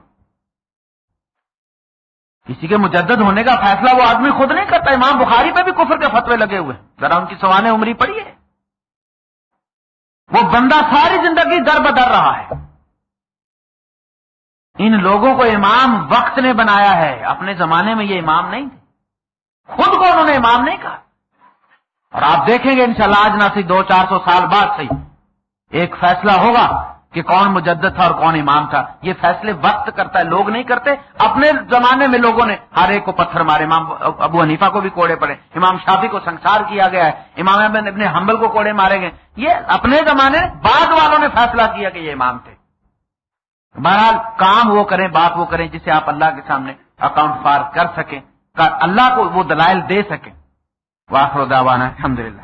کسی کے مجدد ہونے کا فیصلہ وہ آدمی خود نہیں کرتا، امام بخاری پہ بھی کفر کے فتوے لگے ہوئے۔ ذرا ان کی سوانے عمری پڑی ہے۔ وہ بندہ ساری زندگی در بدر رہا ہے۔ ان لوگوں کو امام وقت نے بنایا ہے۔ اپنے زمانے میں یہ امام نہیں تھے۔ خود کو انہوں نے امام نہیں کہا۔ اور آپ دیکھیں گے انشاءاللہ آج نہ صرف دو چار سو سال بعد صحیح ایک فیصلہ ہوگا۔ کہ کون مجدد تھا اور کون امام تھا۔ یہ فیصلے وقت کرتا ہے، لوگ نہیں کرتے۔ اپنے زمانے میں لوگوں نے ہر ایک کو پتھر مارے۔ امام ابو حنیفہ کو بھی کوڑے پڑے۔ امام شافی کو سنسار کیا گیا ہے۔ امام احمد ابن حنبل کو کوڑے مارے گئے۔ یہ اپنے زمانے بعد والوں نے فیصلہ کیا کہ یہ امام تھے۔ بہرحال کام وہ کریں، بات وہ کریں جسے آپ اللہ کے سامنے اکاؤنٹ فار کر سکیں۔ اللہ کو وہ دلائل دے سکیں۔ واخر دعوانا الحمد للہ